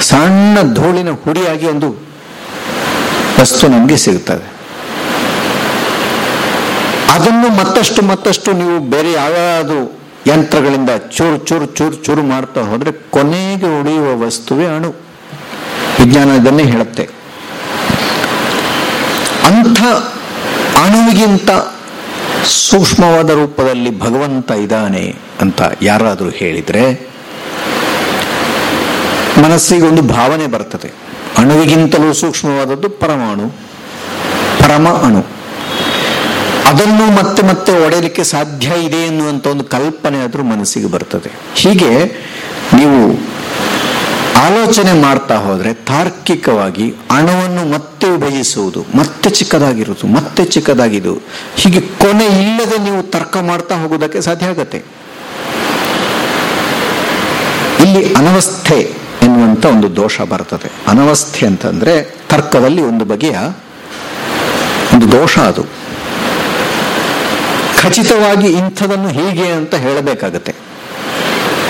ಸಣ್ಣ ಧೂಳಿನ ಹುಡಿಯಾಗಿ ಒಂದು ವಸ್ತು ನಮಗೆ ಸಿಗುತ್ತದೆ. ಅದನ್ನು ಮತ್ತಷ್ಟು ಮತ್ತಷ್ಟು ನೀವು ಬೇರೆ ಯಾವ್ಯಾವುದು ಯಂತ್ರಗಳಿಂದ ಚೂರು ಚೂರು ಚೂರು ಚೂರು ಮಾಡ್ತಾ ಹೋದ್ರೆ ಕೊನೆಗೆ ಉಳಿಯುವ ವಸ್ತುವೇ ಅಣು. ವಿಜ್ಞಾನ ಇದನ್ನೇ ಹೇಳುತ್ತೆ. ಅಂಥ ಅಣುವಿಗಿಂತ ಸೂಕ್ಷ್ಮವಾದ ರೂಪದಲ್ಲಿ ಭಗವಂತ ಇದ್ದಾನೆ ಅಂತ ಯಾರಾದರೂ ಹೇಳಿದ್ರೆ ಮನಸ್ಸಿಗೆ ಒಂದು ಭಾವನೆ ಬರ್ತದೆ. ಅಣುವಿಗಿಂತಲೂ ಸೂಕ್ಷ್ಮವಾದದ್ದು ಪರಮಾಣು, ಪರಮ ಅಣು. ಅದನ್ನು ಮತ್ತೆ ಮತ್ತೆ ಒಡೆಯಲಿಕ್ಕೆ ಸಾಧ್ಯ ಇದೆ ಎನ್ನುವಂತ ಒಂದು ಕಲ್ಪನೆ ಆದರೂ ಮನಸ್ಸಿಗೆ ಬರ್ತದೆ. ಹೀಗೆ ನೀವು ಆಲೋಚನೆ ಮಾಡ್ತಾ ಹೋದ್ರೆ ತಾರ್ಕಿಕವಾಗಿ ಹಣವನ್ನು ಮತ್ತೆ ವಿಭಜಿಸುವುದು ಮತ್ತೆ ಚಿಕ್ಕದಾಗಿರುವುದು, ಮತ್ತೆ ಚಿಕ್ಕದಾಗಿದ್ದು, ಹೀಗೆ ಕೊನೆ ಇಲ್ಲದೆ ನೀವು ತರ್ಕ ಮಾಡ್ತಾ ಹೋಗೋದಕ್ಕೆ ಸಾಧ್ಯ ಆಗತ್ತೆ. ಇಲ್ಲಿ ಅನವಸ್ಥೆ ಎನ್ನುವಂತ ಒಂದು ದೋಷ ಬರ್ತದೆ. ಅನವಸ್ಥೆ ಅಂತಂದ್ರೆ ತರ್ಕದಲ್ಲಿ ಒಂದು ಬಗೆಯ ಒಂದು ದೋಷ ಅದು. ಖಚಿತವಾಗಿ ಇಂಥದನ್ನು ಹೀಗೆ ಅಂತ ಹೇಳಬೇಕಾಗತ್ತೆ.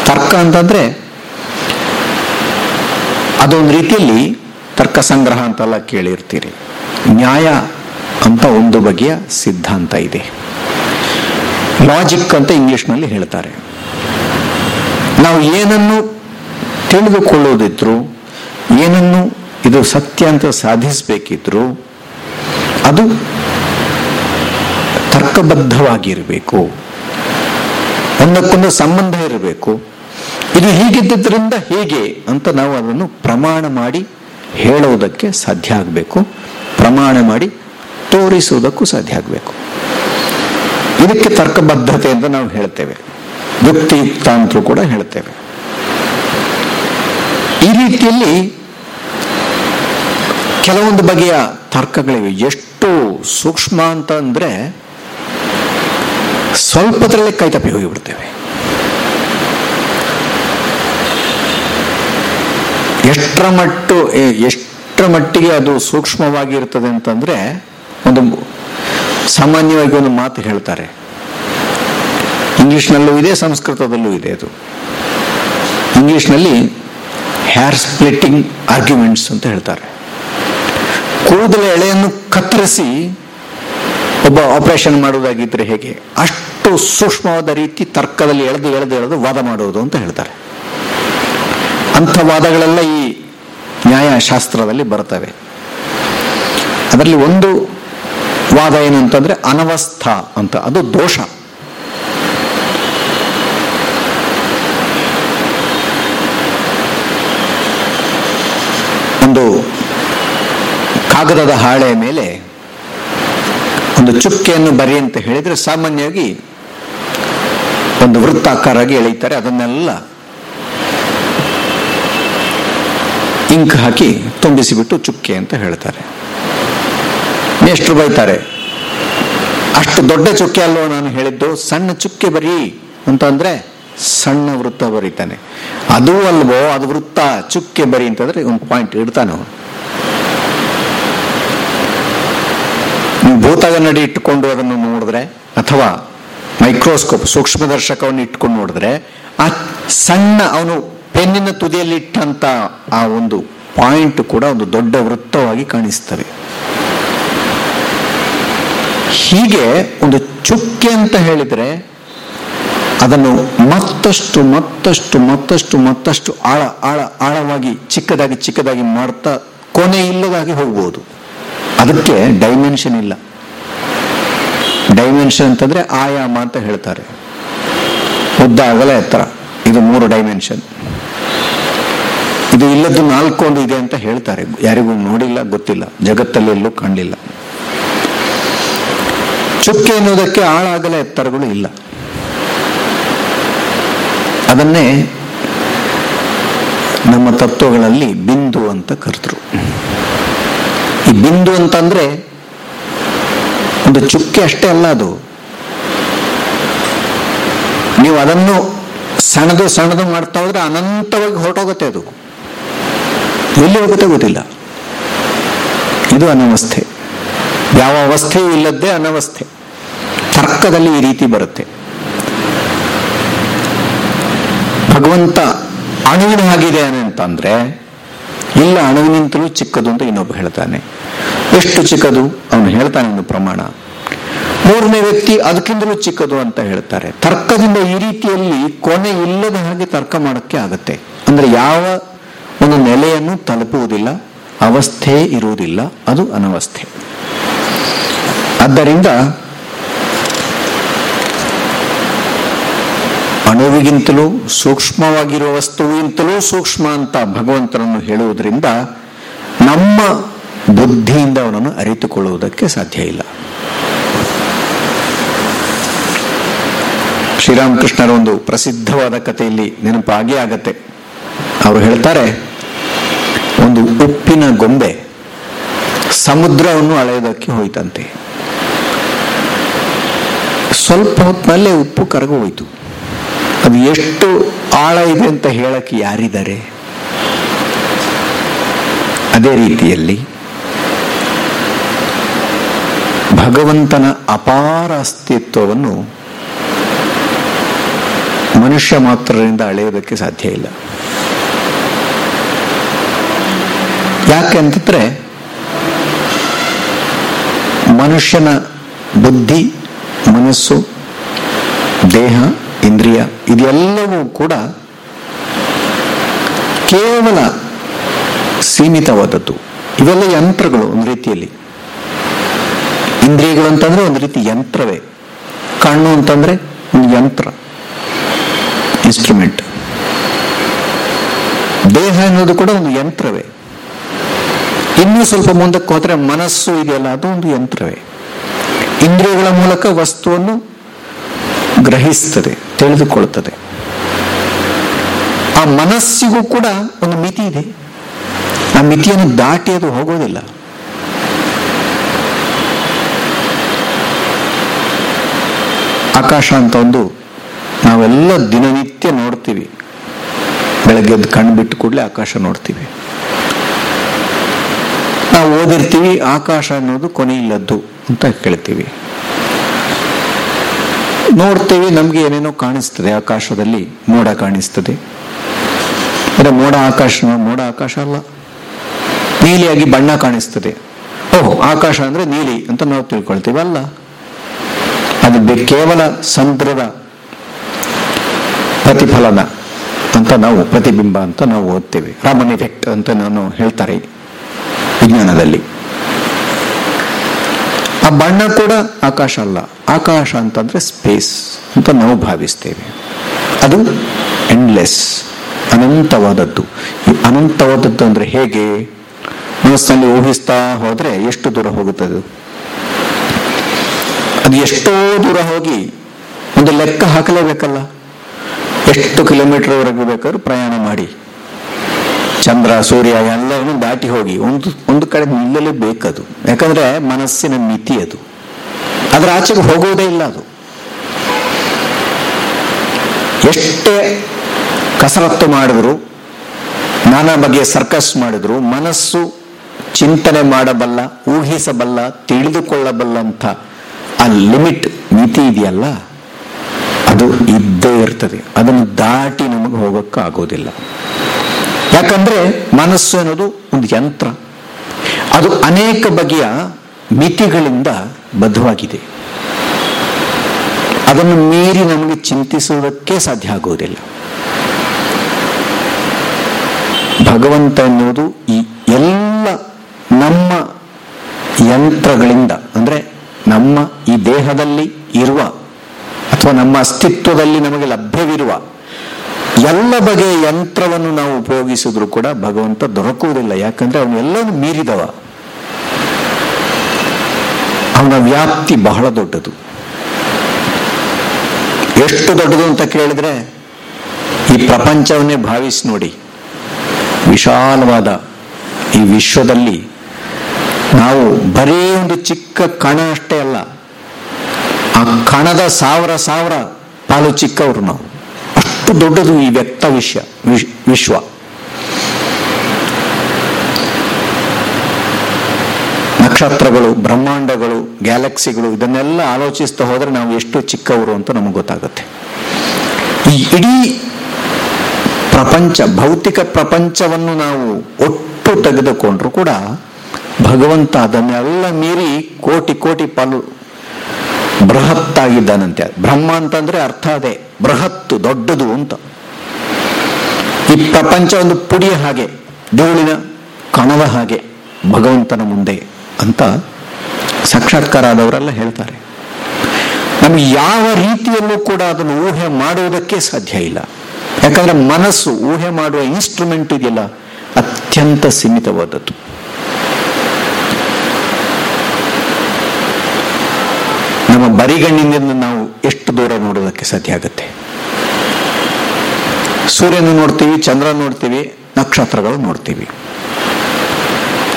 ತರ್ಕ ಅಂತಂದ್ರೆ ಅದೊಂದು ರೀತಿಯಲ್ಲಿ ತರ್ಕ ಸಂಗ್ರಹ ಅಂತೆಲ್ಲ ಕೇಳಿರ್ತೀರಿ. ನ್ಯಾಯ ಅಂತ ಒಂದು ಬಗೆಯ ಸಿದ್ಧಾಂತ ಇದೆ. ಲಾಜಿಕ್ ಅಂತ ಇಂಗ್ಲಿಷ್ನಲ್ಲಿ ಹೇಳ್ತಾರೆ. ನಾವು ಏನನ್ನು ತಿಳಿದುಕೊಳ್ಳೋದಿದ್ರು, ಏನನ್ನು ಇದು ಸತ್ಯ ಅಂತ ಸಾಧಿಸಬೇಕಿದ್ರು, ಅದು ತರ್ಕಬದ್ಧವಾಗಿರಬೇಕು. ಒಂದಕ್ಕೊಂದು ಸಂಬಂಧ ಇರಬೇಕು. ಇದು ಹೀಗಿದ್ದರಿಂದ ಹೇಗೆ ಅಂತ ನಾವು ಅದನ್ನು ಪ್ರಮಾಣ ಮಾಡಿ ಹೇಳುವುದಕ್ಕೆ ಸಾಧ್ಯ ಆಗಬೇಕು. ಪ್ರಮಾಣ ಮಾಡಿ ತೋರಿಸುವುದಕ್ಕೂ ಸಾಧ್ಯ ಆಗಬೇಕು. ಇದಕ್ಕೆ ತರ್ಕಬದ್ಧತೆ ಅಂತ ನಾವು ಹೇಳ್ತೇವೆ. ಯುಕ್ತಿಯುಕ್ತ ಅಂತಲೂ ಕೂಡ ಹೇಳ್ತೇವೆ. ಈ ರೀತಿಯಲ್ಲಿ ಕೆಲವೊಂದು ಬಗೆಯ ತರ್ಕಗಳಿವೆ. ಎಷ್ಟು ಸೂಕ್ಷ್ಮ ಅಂತ ಅಂದ್ರೆ ಸ್ವಲ್ಪದರಲ್ಲೇ ಕೈ ತಪ್ಪಿ ಹೋಗಿಬಿಡ್ತೇವೆ. ಎಷ್ಟರ ಮಟ್ಟು ಎಷ್ಟರ ಮಟ್ಟಿಗೆ ಅದು ಸೂಕ್ಷ್ಮವಾಗಿರ್ತದೆ ಅಂತಂದ್ರೆ ಒಂದು ಸಾಮಾನ್ಯವಾಗಿ ಒಂದು ಮಾತು ಹೇಳ್ತಾರೆ. ಇಂಗ್ಲಿಷ್ನಲ್ಲೂ ಇದೆ, ಸಂಸ್ಕೃತದಲ್ಲೂ ಇದೆ ಅದು. ಇಂಗ್ಲಿಷ್ನಲ್ಲಿ ಹೇರ್ ಸ್ಪ್ಲಿಟ್ಟಿಂಗ್ ಆರ್ಗ್ಯುಮೆಂಟ್ಸ್ ಅಂತ ಹೇಳ್ತಾರೆ. ಕೂದಲ ಎಳೆಯನ್ನು ಕತ್ತರಿಸಿ ಒಬ್ಬ ಆಪರೇಷನ್ ಮಾಡುವುದಾಗಿದ್ರೆ ಹೇಗೆ? ಅಷ್ಟು ಸೂಕ್ಷ್ಮವಾದ ರೀತಿ ತರ್ಕದಲ್ಲಿ ಎಳೆದು ಎಳೆದು ಎಳೆದು ವಾದ ಮಾಡುವುದು ಅಂತ ಹೇಳ್ತಾರೆ. ಅಂಥ ವಾದಗಳೆಲ್ಲ ಈ ನ್ಯಾಯಶಾಸ್ತ್ರದಲ್ಲಿ ಬರ್ತವೆ. ಅದರಲ್ಲಿ ಒಂದು ವಾದ ಏನು ಅಂತಂದ್ರೆ ಅನವಸ್ಥಾ ಅಂತ, ಅದು ದೋಷ. ಒಂದು ಕಾಗದದ ಹಾಳೆಯ ಮೇಲೆ ಒಂದು ಚುಕ್ಕೆಯನ್ನು ಬರಿ ಅಂತ ಹೇಳಿದ್ರೆ ಸಾಮಾನ್ಯವಾಗಿ ಒಂದು ವೃತ್ತಾಕಾರಾಗಿ ಎಳೀತಾರೆ ಅದನ್ನೆಲ್ಲ ಇಂಕ್ ಹಾಕಿ ತುಂಬಿಸಿಬಿಟ್ಟು ಚುಕ್ಕೆ ಅಂತ ಹೇಳ್ತಾರೆ. ಎಷ್ಟು ಬೈತಾರೆ, ಅಷ್ಟು ದೊಡ್ಡ ಚುಕ್ಕೆ ಅಲ್ವೋ ನಾನು ಹೇಳಿದ್ದು? ಸಣ್ಣ ಚುಕ್ಕೆ ಬರಿ ಅಂತ ಅಂದ್ರೆ ಸಣ್ಣ ವೃತ್ತ ಬರೀತಾನೆ. ಅದು ಅಲ್ವೋ, ಅದು ವೃತ್ತ, ಚುಕ್ಕೆ ಬರಿ ಅಂತಂದ್ರೆ ಒಂದು ಪಾಯಿಂಟ್ ಇಡ್ತಾನೆ ಅವನು. ಭೂತಗನ್ನಡಿ ಇಟ್ಟುಕೊಂಡು ಅದನ್ನು ನೋಡಿದ್ರೆ ಅಥವಾ ಮೈಕ್ರೋಸ್ಕೋಪ್ ಸೂಕ್ಷ್ಮದರ್ಶಕವನ್ನು ಇಟ್ಕೊಂಡು ನೋಡಿದ್ರೆ ಆ ಸಣ್ಣ ಅವನು ಪೆನ್ನಿನ ತುದಿಯಲ್ಲಿ ಇಟ್ಟಂತ ಆ ಒಂದು ಪಾಯಿಂಟ್ ಕೂಡ ಒಂದು ದೊಡ್ಡ ವೃತ್ತವಾಗಿ ಕಾಣಿಸ್ತವೆ ಹೀಗೆ ಒಂದು ಚುಕ್ಕೆ ಅಂತ ಹೇಳಿದ್ರೆ ಅದನ್ನು ಮತ್ತಷ್ಟು ಮತ್ತಷ್ಟು ಮತ್ತಷ್ಟು ಮತ್ತಷ್ಟು ಆಳ ಆಳ ಆಳವಾಗಿ ಚಿಕ್ಕದಾಗಿ ಚಿಕ್ಕದಾಗಿ ಮಾಡ್ತಾ ಕೊನೆ ಇಲ್ಲದಾಗಿ ಹೋಗ್ಬೋದು. ಅದಕ್ಕೆ ಡೈಮೆನ್ಷನ್ ಇಲ್ಲ. ಡೈಮೆನ್ಷನ್ ಅಂತಂದ್ರೆ ಆಯಾಮ ಅಂತ ಹೇಳ್ತಾರೆ. ಉದ್ದ, ಅಗಲ, ಎತ್ತರ. ಇದು ಮೂರು ಡೈಮೆನ್ಷನ್. ಇದು ಇಲ್ಲದ್ದು ನಾಲ್ಕು ಒಂದು ಇದೆ ಅಂತ ಹೇಳ್ತಾರೆ. ಯಾರಿಗೂ ನೋಡಿಲ್ಲ, ಗೊತ್ತಿಲ್ಲ. ಜಗತ್ತಲ್ಲಿ ಎಲ್ಲೂ ಕಾಣಲಿಲ್ಲ. ಚುಕ್ಕೆ ಎನ್ನುವುದಕ್ಕೆ ಆಳಾಗಲ ಎತ್ತರಗಳು ಇಲ್ಲ. ಅದನ್ನೇ ನಮ್ಮ ತತ್ವಗಳಲ್ಲಿ ಬಿಂದು ಅಂತ ಕರೆದ್ರು. ಈ ಬಿಂದು ಅಂತಂದ್ರೆ ಒಂದು ಚುಕ್ಕೆ ಅಷ್ಟೇ ಅಲ್ಲ ಅದು. ನೀವು ಅದನ್ನು ಸಣದು ಸಣದು ಮಾಡ್ತಾ ಹೋದ್ರೆ ಅನಂತವಾಗಿ ಹೊರಟೋಗುತ್ತೆ ಅದು. ಎಲ್ಲಿ ಹೋಗುತ್ತೆ ಗೊತ್ತಿಲ್ಲ. ಇದು ಅನವಸ್ಥೆ. ಯಾವ ಅವಸ್ಥೆಯೂ ಇಲ್ಲದ್ದೇ ಅನವಸ್ಥೆ. ತರ್ಕದಲ್ಲಿ ಈ ರೀತಿ ಬರುತ್ತೆ. ಭಗವಂತ ಅಣುವಿನ ಆಗಿದೆ ಅಂತಂದ್ರೆ, ಇಲ್ಲ ಅಣುವಿನಿಂತಲೂ ಚಿಕ್ಕದು ಅಂತ ಇನ್ನೊಬ್ಬ ಹೇಳ್ತಾನೆ. ಎಷ್ಟು ಚಿಕ್ಕದು? ಅವನು ಹೇಳ್ತಾನೆ ಒಂದು ಪ್ರಮಾಣ. ಮೂರನೇ ವ್ಯಕ್ತಿ ಅದಕ್ಕಿಂತಲೂ ಚಿಕ್ಕದು ಅಂತ ಹೇಳ್ತಾರೆ. ತರ್ಕದಿಂದ ಈ ರೀತಿಯಲ್ಲಿ ಕೊನೆ ಇಲ್ಲದ ಹಾಗೆ ತರ್ಕ ಮಾಡೋಕ್ಕೆ ಆಗತ್ತೆ. ಅಂದ್ರೆ ಯಾವ ಒಂದು ನೆಲೆಯನ್ನು ತಲುಪುವುದಿಲ್ಲ, ಅವಸ್ಥೆ ಇರುವುದಿಲ್ಲ, ಅದು ಅನವಸ್ಥೆ. ಆದ್ದರಿಂದ ಅಣುವಿಗಿಂತಲೂ ಸೂಕ್ಷ್ಮವಾಗಿರುವ ವಸ್ತುವಿಗಿಂತಲೂ ಸೂಕ್ಷ್ಮ ಅಂತ ಭಗವಂತನನ್ನು ಹೇಳುವುದರಿಂದ ನಮ್ಮ ಬುದ್ಧಿಯಿಂದ ಅವನನ್ನು ಅರಿತುಕೊಳ್ಳುವುದಕ್ಕೆ ಸಾಧ್ಯ ಇಲ್ಲ. ಶ್ರೀರಾಮಕೃಷ್ಣರ ಒಂದು ಪ್ರಸಿದ್ಧವಾದ ಕಥೆಯಲ್ಲಿ ನೆನಪಾಗೇ ಆಗತ್ತೆ. ಅವರು ಹೇಳ್ತಾರೆ, ಒಂದು ಉಪ್ಪಿನ ಗೊಂಬೆ ಸಮುದ್ರವನ್ನು ಅಳೆಯೋದಕ್ಕೆ ಹೋಯ್ತಂತೆ. ಸ್ವಲ್ಪ ಹೊತ್ತಿನಲ್ಲೇ ಉಪ್ಪು ಕರಗು ಹೋಯ್ತು. ಅದು ಎಷ್ಟು ಆಳ ಇದೆ ಅಂತ ಹೇಳಕ್ಕೆ ಯಾರಿದ್ದಾರೆ? ಅದೇ ರೀತಿಯಲ್ಲಿ ಭಗವಂತನ ಅಪಾರ ಅಸ್ತಿತ್ವವನ್ನು ಮನುಷ್ಯ ಮಾತ್ರರಿಂದ ಅಳೆಯೋದಕ್ಕೆ ಸಾಧ್ಯ ಇಲ್ಲ. ಯಾಕೆ ಅಂತಂದ್ರೆ ಮನುಷ್ಯನ ಬುದ್ಧಿ, ಮನಸ್ಸು, ದೇಹ, ಇಂದ್ರಿಯ ಇದೆಲ್ಲವೂ ಕೂಡ ಕೇವಲ ಸೀಮಿತವಾದದ್ದು. ಇವೆಲ್ಲ ಯಂತ್ರಗಳು ಒಂದು ರೀತಿಯಲ್ಲಿ. ಇಂದ್ರಿಯಗಳು ಅಂತಂದ್ರೆ ಒಂದು ರೀತಿ ಯಂತ್ರವೇ. ಕಣ್ಣು ಅಂತಂದ್ರೆ ಒಂದು ಯಂತ್ರ. ಇನ್ಸ್ಟ್ರೂಮೆಂಟ್ ದೇಹ ಅನ್ನೋದು ಕೂಡ ಒಂದು ಯಂತ್ರವೇ. ಇನ್ನೂ ಸ್ವಲ್ಪ ಮುಂದಕ್ಕೆ ಹೋದ್ರೆ ಮನಸ್ಸು ಇದೆಯಲ್ಲ, ಅದು ಒಂದು ಯಂತ್ರವೇ. ಇಂದ್ರಿಯಗಳ ಮೂಲಕ ವಸ್ತುವನ್ನು ಗ್ರಹಿಸ್ತದೆ ತಿಳಿದುಕೊಳ್ಳುತ್ತದೆ ಆ ಮನಸ್ಸಿಗೂ ಕೂಡ ಒಂದು ಮಿತಿ ಇದೆ. ಆ ಮಿತಿಯನ್ನು ದಾಟಿ ಅದು ಹೋಗೋದಿಲ್ಲ. ಆಕಾಶ ಅಂತ ಒಂದು ನಾವೆಲ್ಲ ದಿನನಿತ್ಯ ನೋಡ್ತೀವಿ. ಬೆಳಗ್ಗೆ ಎದ್ದು ಕಣ್ಣು ಬಿಟ್ಟು ಕೂಡಲೇ ಆಕಾಶ ನೋಡ್ತೀವಿ. ನಾವು ಓದಿರ್ತೀವಿ, ಆಕಾಶ ಅನ್ನೋದು ಕೊನೆ ಇಲ್ಲದ್ದು ಅಂತ ಕೇಳ್ತೀವಿ. ನೋಡ್ತೀವಿ, ನಮ್ಗೆ ಏನೇನೋ ಕಾಣಿಸ್ತದೆ, ಆಕಾಶದಲ್ಲಿ ಮೋಡ ಕಾಣಿಸ್ತದೆ. ಅಂದ್ರೆ ಮೋಡ ಆಕಾಶ ಮೋಡ ಆಕಾಶ ಅಲ್ಲ. ನೀಲಿಯಾಗಿ ಬಣ್ಣ ಕಾಣಿಸ್ತದೆ. ಓಹ್, ಆಕಾಶ ಅಂದ್ರೆ ನೀಲಿ ಅಂತ ನಾವು ತಿಳ್ಕೊಳ್ತೀವಿ ಅಲ್ಲ ಅದು ಕೇವಲ ಸಂತ್ರದ ಪ್ರತಿಫಲನ ಅಂತ ನಾವು ಪ್ರತಿಬಿಂಬ ಅಂತ ನಾವು ಓದ್ತೇವೆ. ರಾಮನ್ ಎಫೆಕ್ಟ್ ಅಂತ ನಾನು ಹೇಳ್ತಾರೆ ವಿಜ್ಞಾನದಲ್ಲಿ. ಆ ಬಣ್ಣ ಕೂಡ ಆಕಾಶ ಅಲ್ಲ. ಆಕಾಶ ಅಂತಂದ್ರೆ ಸ್ಪೇಸ್ ಅಂತ ನಾವು ಭಾವಿಸ್ತೇವೆ. ಅದು ಎಂಡ್ಲೆಸ್ ಅನಂತವಾದದ್ದು. ಈ ಅನಂತವಾದದ್ದು ಅಂದ್ರೆ ಹೇಗೆ? ಮನಸ್ಸಲ್ಲಿ ಊಹಿಸ್ತಾ ಹೋದ್ರೆ ಎಷ್ಟು ದೂರ ಹೋಗುತ್ತದೆ? ಅದು? ಎಷ್ಟೋ ದೂರ ಹೋಗಿ ಒಂದು ಲೆಕ್ಕ ಹಾಕಲೇಬೇಕಲ್ಲ. ಎಷ್ಟು ಕಿಲೋಮೀಟರ್ ವರೆಗೂ ಬೇಕಾದ್ರೂ ಪ್ರಯಾಣ ಮಾಡಿ. ಚಂದ್ರ, ಸೂರ್ಯ ಎಲ್ಲವನ್ನು ದಾಟಿ ಹೋಗಿ ಒಂದು ಒಂದು ಕಡೆ ನಿಲ್ಲಲೇ ಬೇಕದು. ಯಾಕಂದ್ರೆ ಮನಸ್ಸಿನ ಮಿತಿ ಅದು. ಅದರ ಆಚೆಗೆ ಹೋಗೋದೇ ಇಲ್ಲ ಅದು. ಎಷ್ಟೇ ಕಸರತ್ತು ಮಾಡಿದ್ರು, ನಾನಾ ಬಗೆಯ ಸರ್ಕಸ್ ಮಾಡಿದ್ರು, ಮನಸ್ಸು ಚಿಂತನೆ ಮಾಡಬಲ್ಲ, ಊಹಿಸಬಲ್ಲ ತಿಳಿದುಕೊಳ್ಳಬಲ್ಲಂಥ ಆ ಲಿಮಿಟ್ ಮಿತಿ ಇದೆಯಲ್ಲ, ಅದು ಇದ್ದೇ ಇರ್ತದೆ. ಅದನ್ನು ದಾಟಿ ನಮಗೆ ಹೋಗೋಕ್ಕಾಗೋದಿಲ್ಲ. ಯಾಕಂದ್ರೆ ಮನಸ್ಸು ಅನ್ನೋದು ಒಂದು ಯಂತ್ರ. ಅದು ಅನೇಕ ಬಗೆಯ ಮಿತಿಗಳಿಂದ ಬದ್ಧವಾಗಿದೆ. ಅದನ್ನು ಮೀರಿ ನಮಗೆ ಚಿಂತಿಸುವುದಕ್ಕೆ ಸಾಧ್ಯ ಆಗುವುದಿಲ್ಲ ಭಗವಂತ ಎನ್ನುವುದು ಈ ಎಲ್ಲ ನಮ್ಮ ಯಂತ್ರಗಳಿಂದ, ಅಂದ್ರೆ ನಮ್ಮ ಈ ದೇಹದಲ್ಲಿ ಇರುವ ಅಥವಾ ನಮ್ಮ ಅಸ್ತಿತ್ವದಲ್ಲಿ ನಮಗೆ ಲಭ್ಯವಿರುವ ಎಲ್ಲ ಬಗೆಯ ಯಂತ್ರವನ್ನು ನಾವು ಉಪಯೋಗಿಸಿದ್ರು ಕೂಡ ಭಗವಂತ ದೊರಕುವುದಿಲ್ಲ. ಯಾಕಂದ್ರೆ ಅವನೆಲ್ಲವೂ ಮೀರಿದವ. ಅವನ ವ್ಯಾಪ್ತಿ ಬಹಳ ದೊಡ್ಡದು. ಎಷ್ಟು ದೊಡ್ಡದು ಅಂತ ಕೇಳಿದ್ರೆ ಈ ಪ್ರಪಂಚವನ್ನೇ ಭಾವಿಸಿ ನೋಡಿ. ವಿಶಾಲವಾದ ಈ ವಿಶ್ವದಲ್ಲಿ ನಾವು ಬರೀ ಒಂದು ಚಿಕ್ಕ ಕಣ ಅಷ್ಟೇ ಅಲ್ಲ, ಆ ಕಣದ ಸಾವಿರ ಸಾವಿರ ಪಾಲು ಚಿಕ್ಕವರು ನಾವು. ಅಷ್ಟು ದೊಡ್ಡದು ಈ ವ್ಯಕ್ತ ವಿಷಯ ವಿಶ್- ವಿಶ್ವ. ನಕ್ಷತ್ರಗಳು, ಬ್ರಹ್ಮಾಂಡಗಳು, ಗ್ಯಾಲಕ್ಸಿಗಳು, ಇದನ್ನೆಲ್ಲ ಆಲೋಚಿಸ್ತಾ ಹೋದ್ರೆ ನಾವು ಎಷ್ಟು ಚಿಕ್ಕವರು ಅಂತ ನಮಗೆ ಗೊತ್ತಾಗುತ್ತೆ. ಈ ಇಡೀ ಪ್ರಪಂಚ, ಭೌತಿಕ ಪ್ರಪಂಚವನ್ನು ನಾವು ಒಟ್ಟು ತೆಗೆದುಕೊಂಡ್ರು ಕೂಡ ಭಗವಂತ ಅದನ್ನೆಲ್ಲ ಮೀರಿ ಕೋಟಿ ಕೋಟಿ ಪಾಲು ಬೃಹತ್ತಾಗಿದ್ದಾನಂತೆ. ಬ್ರಹ್ಮ ಅಂತಂದ್ರೆ ಅರ್ಥ ಅದೇ, ಬೃಹತ್ತು, ದೊಡ್ಡದು ಅಂತ. ಈ ಪ್ರಪಂಚ ಒಂದು ಪುಡಿಯ ಹಾಗೆ, ಧೂಳಿನ ಕಣದ ಹಾಗೆ, ಭಗವಂತನ ಮುಂದೆ ಅಂತ ಸಾಕ್ಷಾತ್ಕಾರ ಆದವರೆಲ್ಲ ಹೇಳ್ತಾರೆ. ನಮ್ಗೆ ಯಾವ ರೀತಿಯಲ್ಲೂ ಕೂಡ ಅದನ್ನು ಊಹೆ ಮಾಡುವುದಕ್ಕೆ ಸಾಧ್ಯ ಇಲ್ಲ. ಯಾಕಂದ್ರೆ ಮನಸ್ಸು ಊಹೆ ಮಾಡುವ ಇನ್ಸ್ಟ್ರೂಮೆಂಟ್ ಇದೆಯಲ್ಲ, ಅತ್ಯಂತ ಸೀಮಿತವಾದದ್ದು ನಮ್ಮ ಬರಿಗಣ್ಣಿನಿಂದ ನಾವು ಎಷ್ಟು ದೂರ ನೋಡೋದಕ್ಕೆ ಸಾಧ್ಯ ಆಗುತ್ತೆ? ಸೂರ್ಯನ ನೋಡ್ತೀವಿ ಚಂದ್ರ ನೋಡ್ತೀವಿ, ನಕ್ಷತ್ರಗಳು ನೋಡ್ತೀವಿ.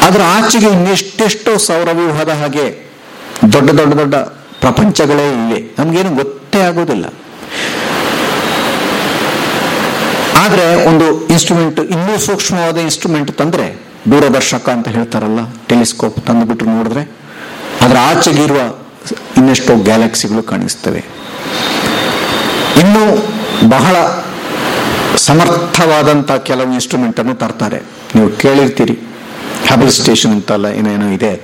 ಅದರ ಆಚೆಗೆ ಇನ್ನೆಷ್ಟೆಷ್ಟೋ ಸೌರವ್ಯೂಹದ ಹಾಗೆ ದೊಡ್ಡ ದೊಡ್ಡ ದೊಡ್ಡ ಪ್ರಪಂಚಗಳೇ ಇವೆ. ನಮಗೇನು ಗೊತ್ತೇ ಆಗೋದಿಲ್ಲ. ಆದ್ರೆ ಒಂದು ಇನ್ಸ್ಟ್ರೂಮೆಂಟ್ ಇನ್ನೂ ಸೂಕ್ಷ್ಮವಾದ ಇನ್ಸ್ಟ್ರೂಮೆಂಟ್ ತಂದ್ರೆ ದೂರದರ್ಶಕ ಅಂತ ಹೇಳ್ತಾರಲ್ಲ ಟೆಲಿಸ್ಕೋಪ್ ತಂದುಬಿಟ್ಟು ನೋಡಿದ್ರೆ, ಅದರ ಆಚೆಗಿರುವ ಇನ್ನೆಷ್ಟೋ ಗ್ಯಾಲಕ್ಸಿಗಳು ಕಾಣಿಸ್ತವೆ. ಇನ್ನು ಬಹಳ ಸಮರ್ಥವಾದಂಥ ಕೆಲವು ಇನ್ಸ್ಟ್ರೂಮೆಂಟ್ ಅನ್ನು ತರ್ತಾರೆ. ನೀವು ಕೇಳಿರ್ತೀರಿ. ಹಬಲ್ ಸ್ಟೇಷನ್ ಅಂತೆಲ್ಲ ಏನೇನೋ ಇದೆ.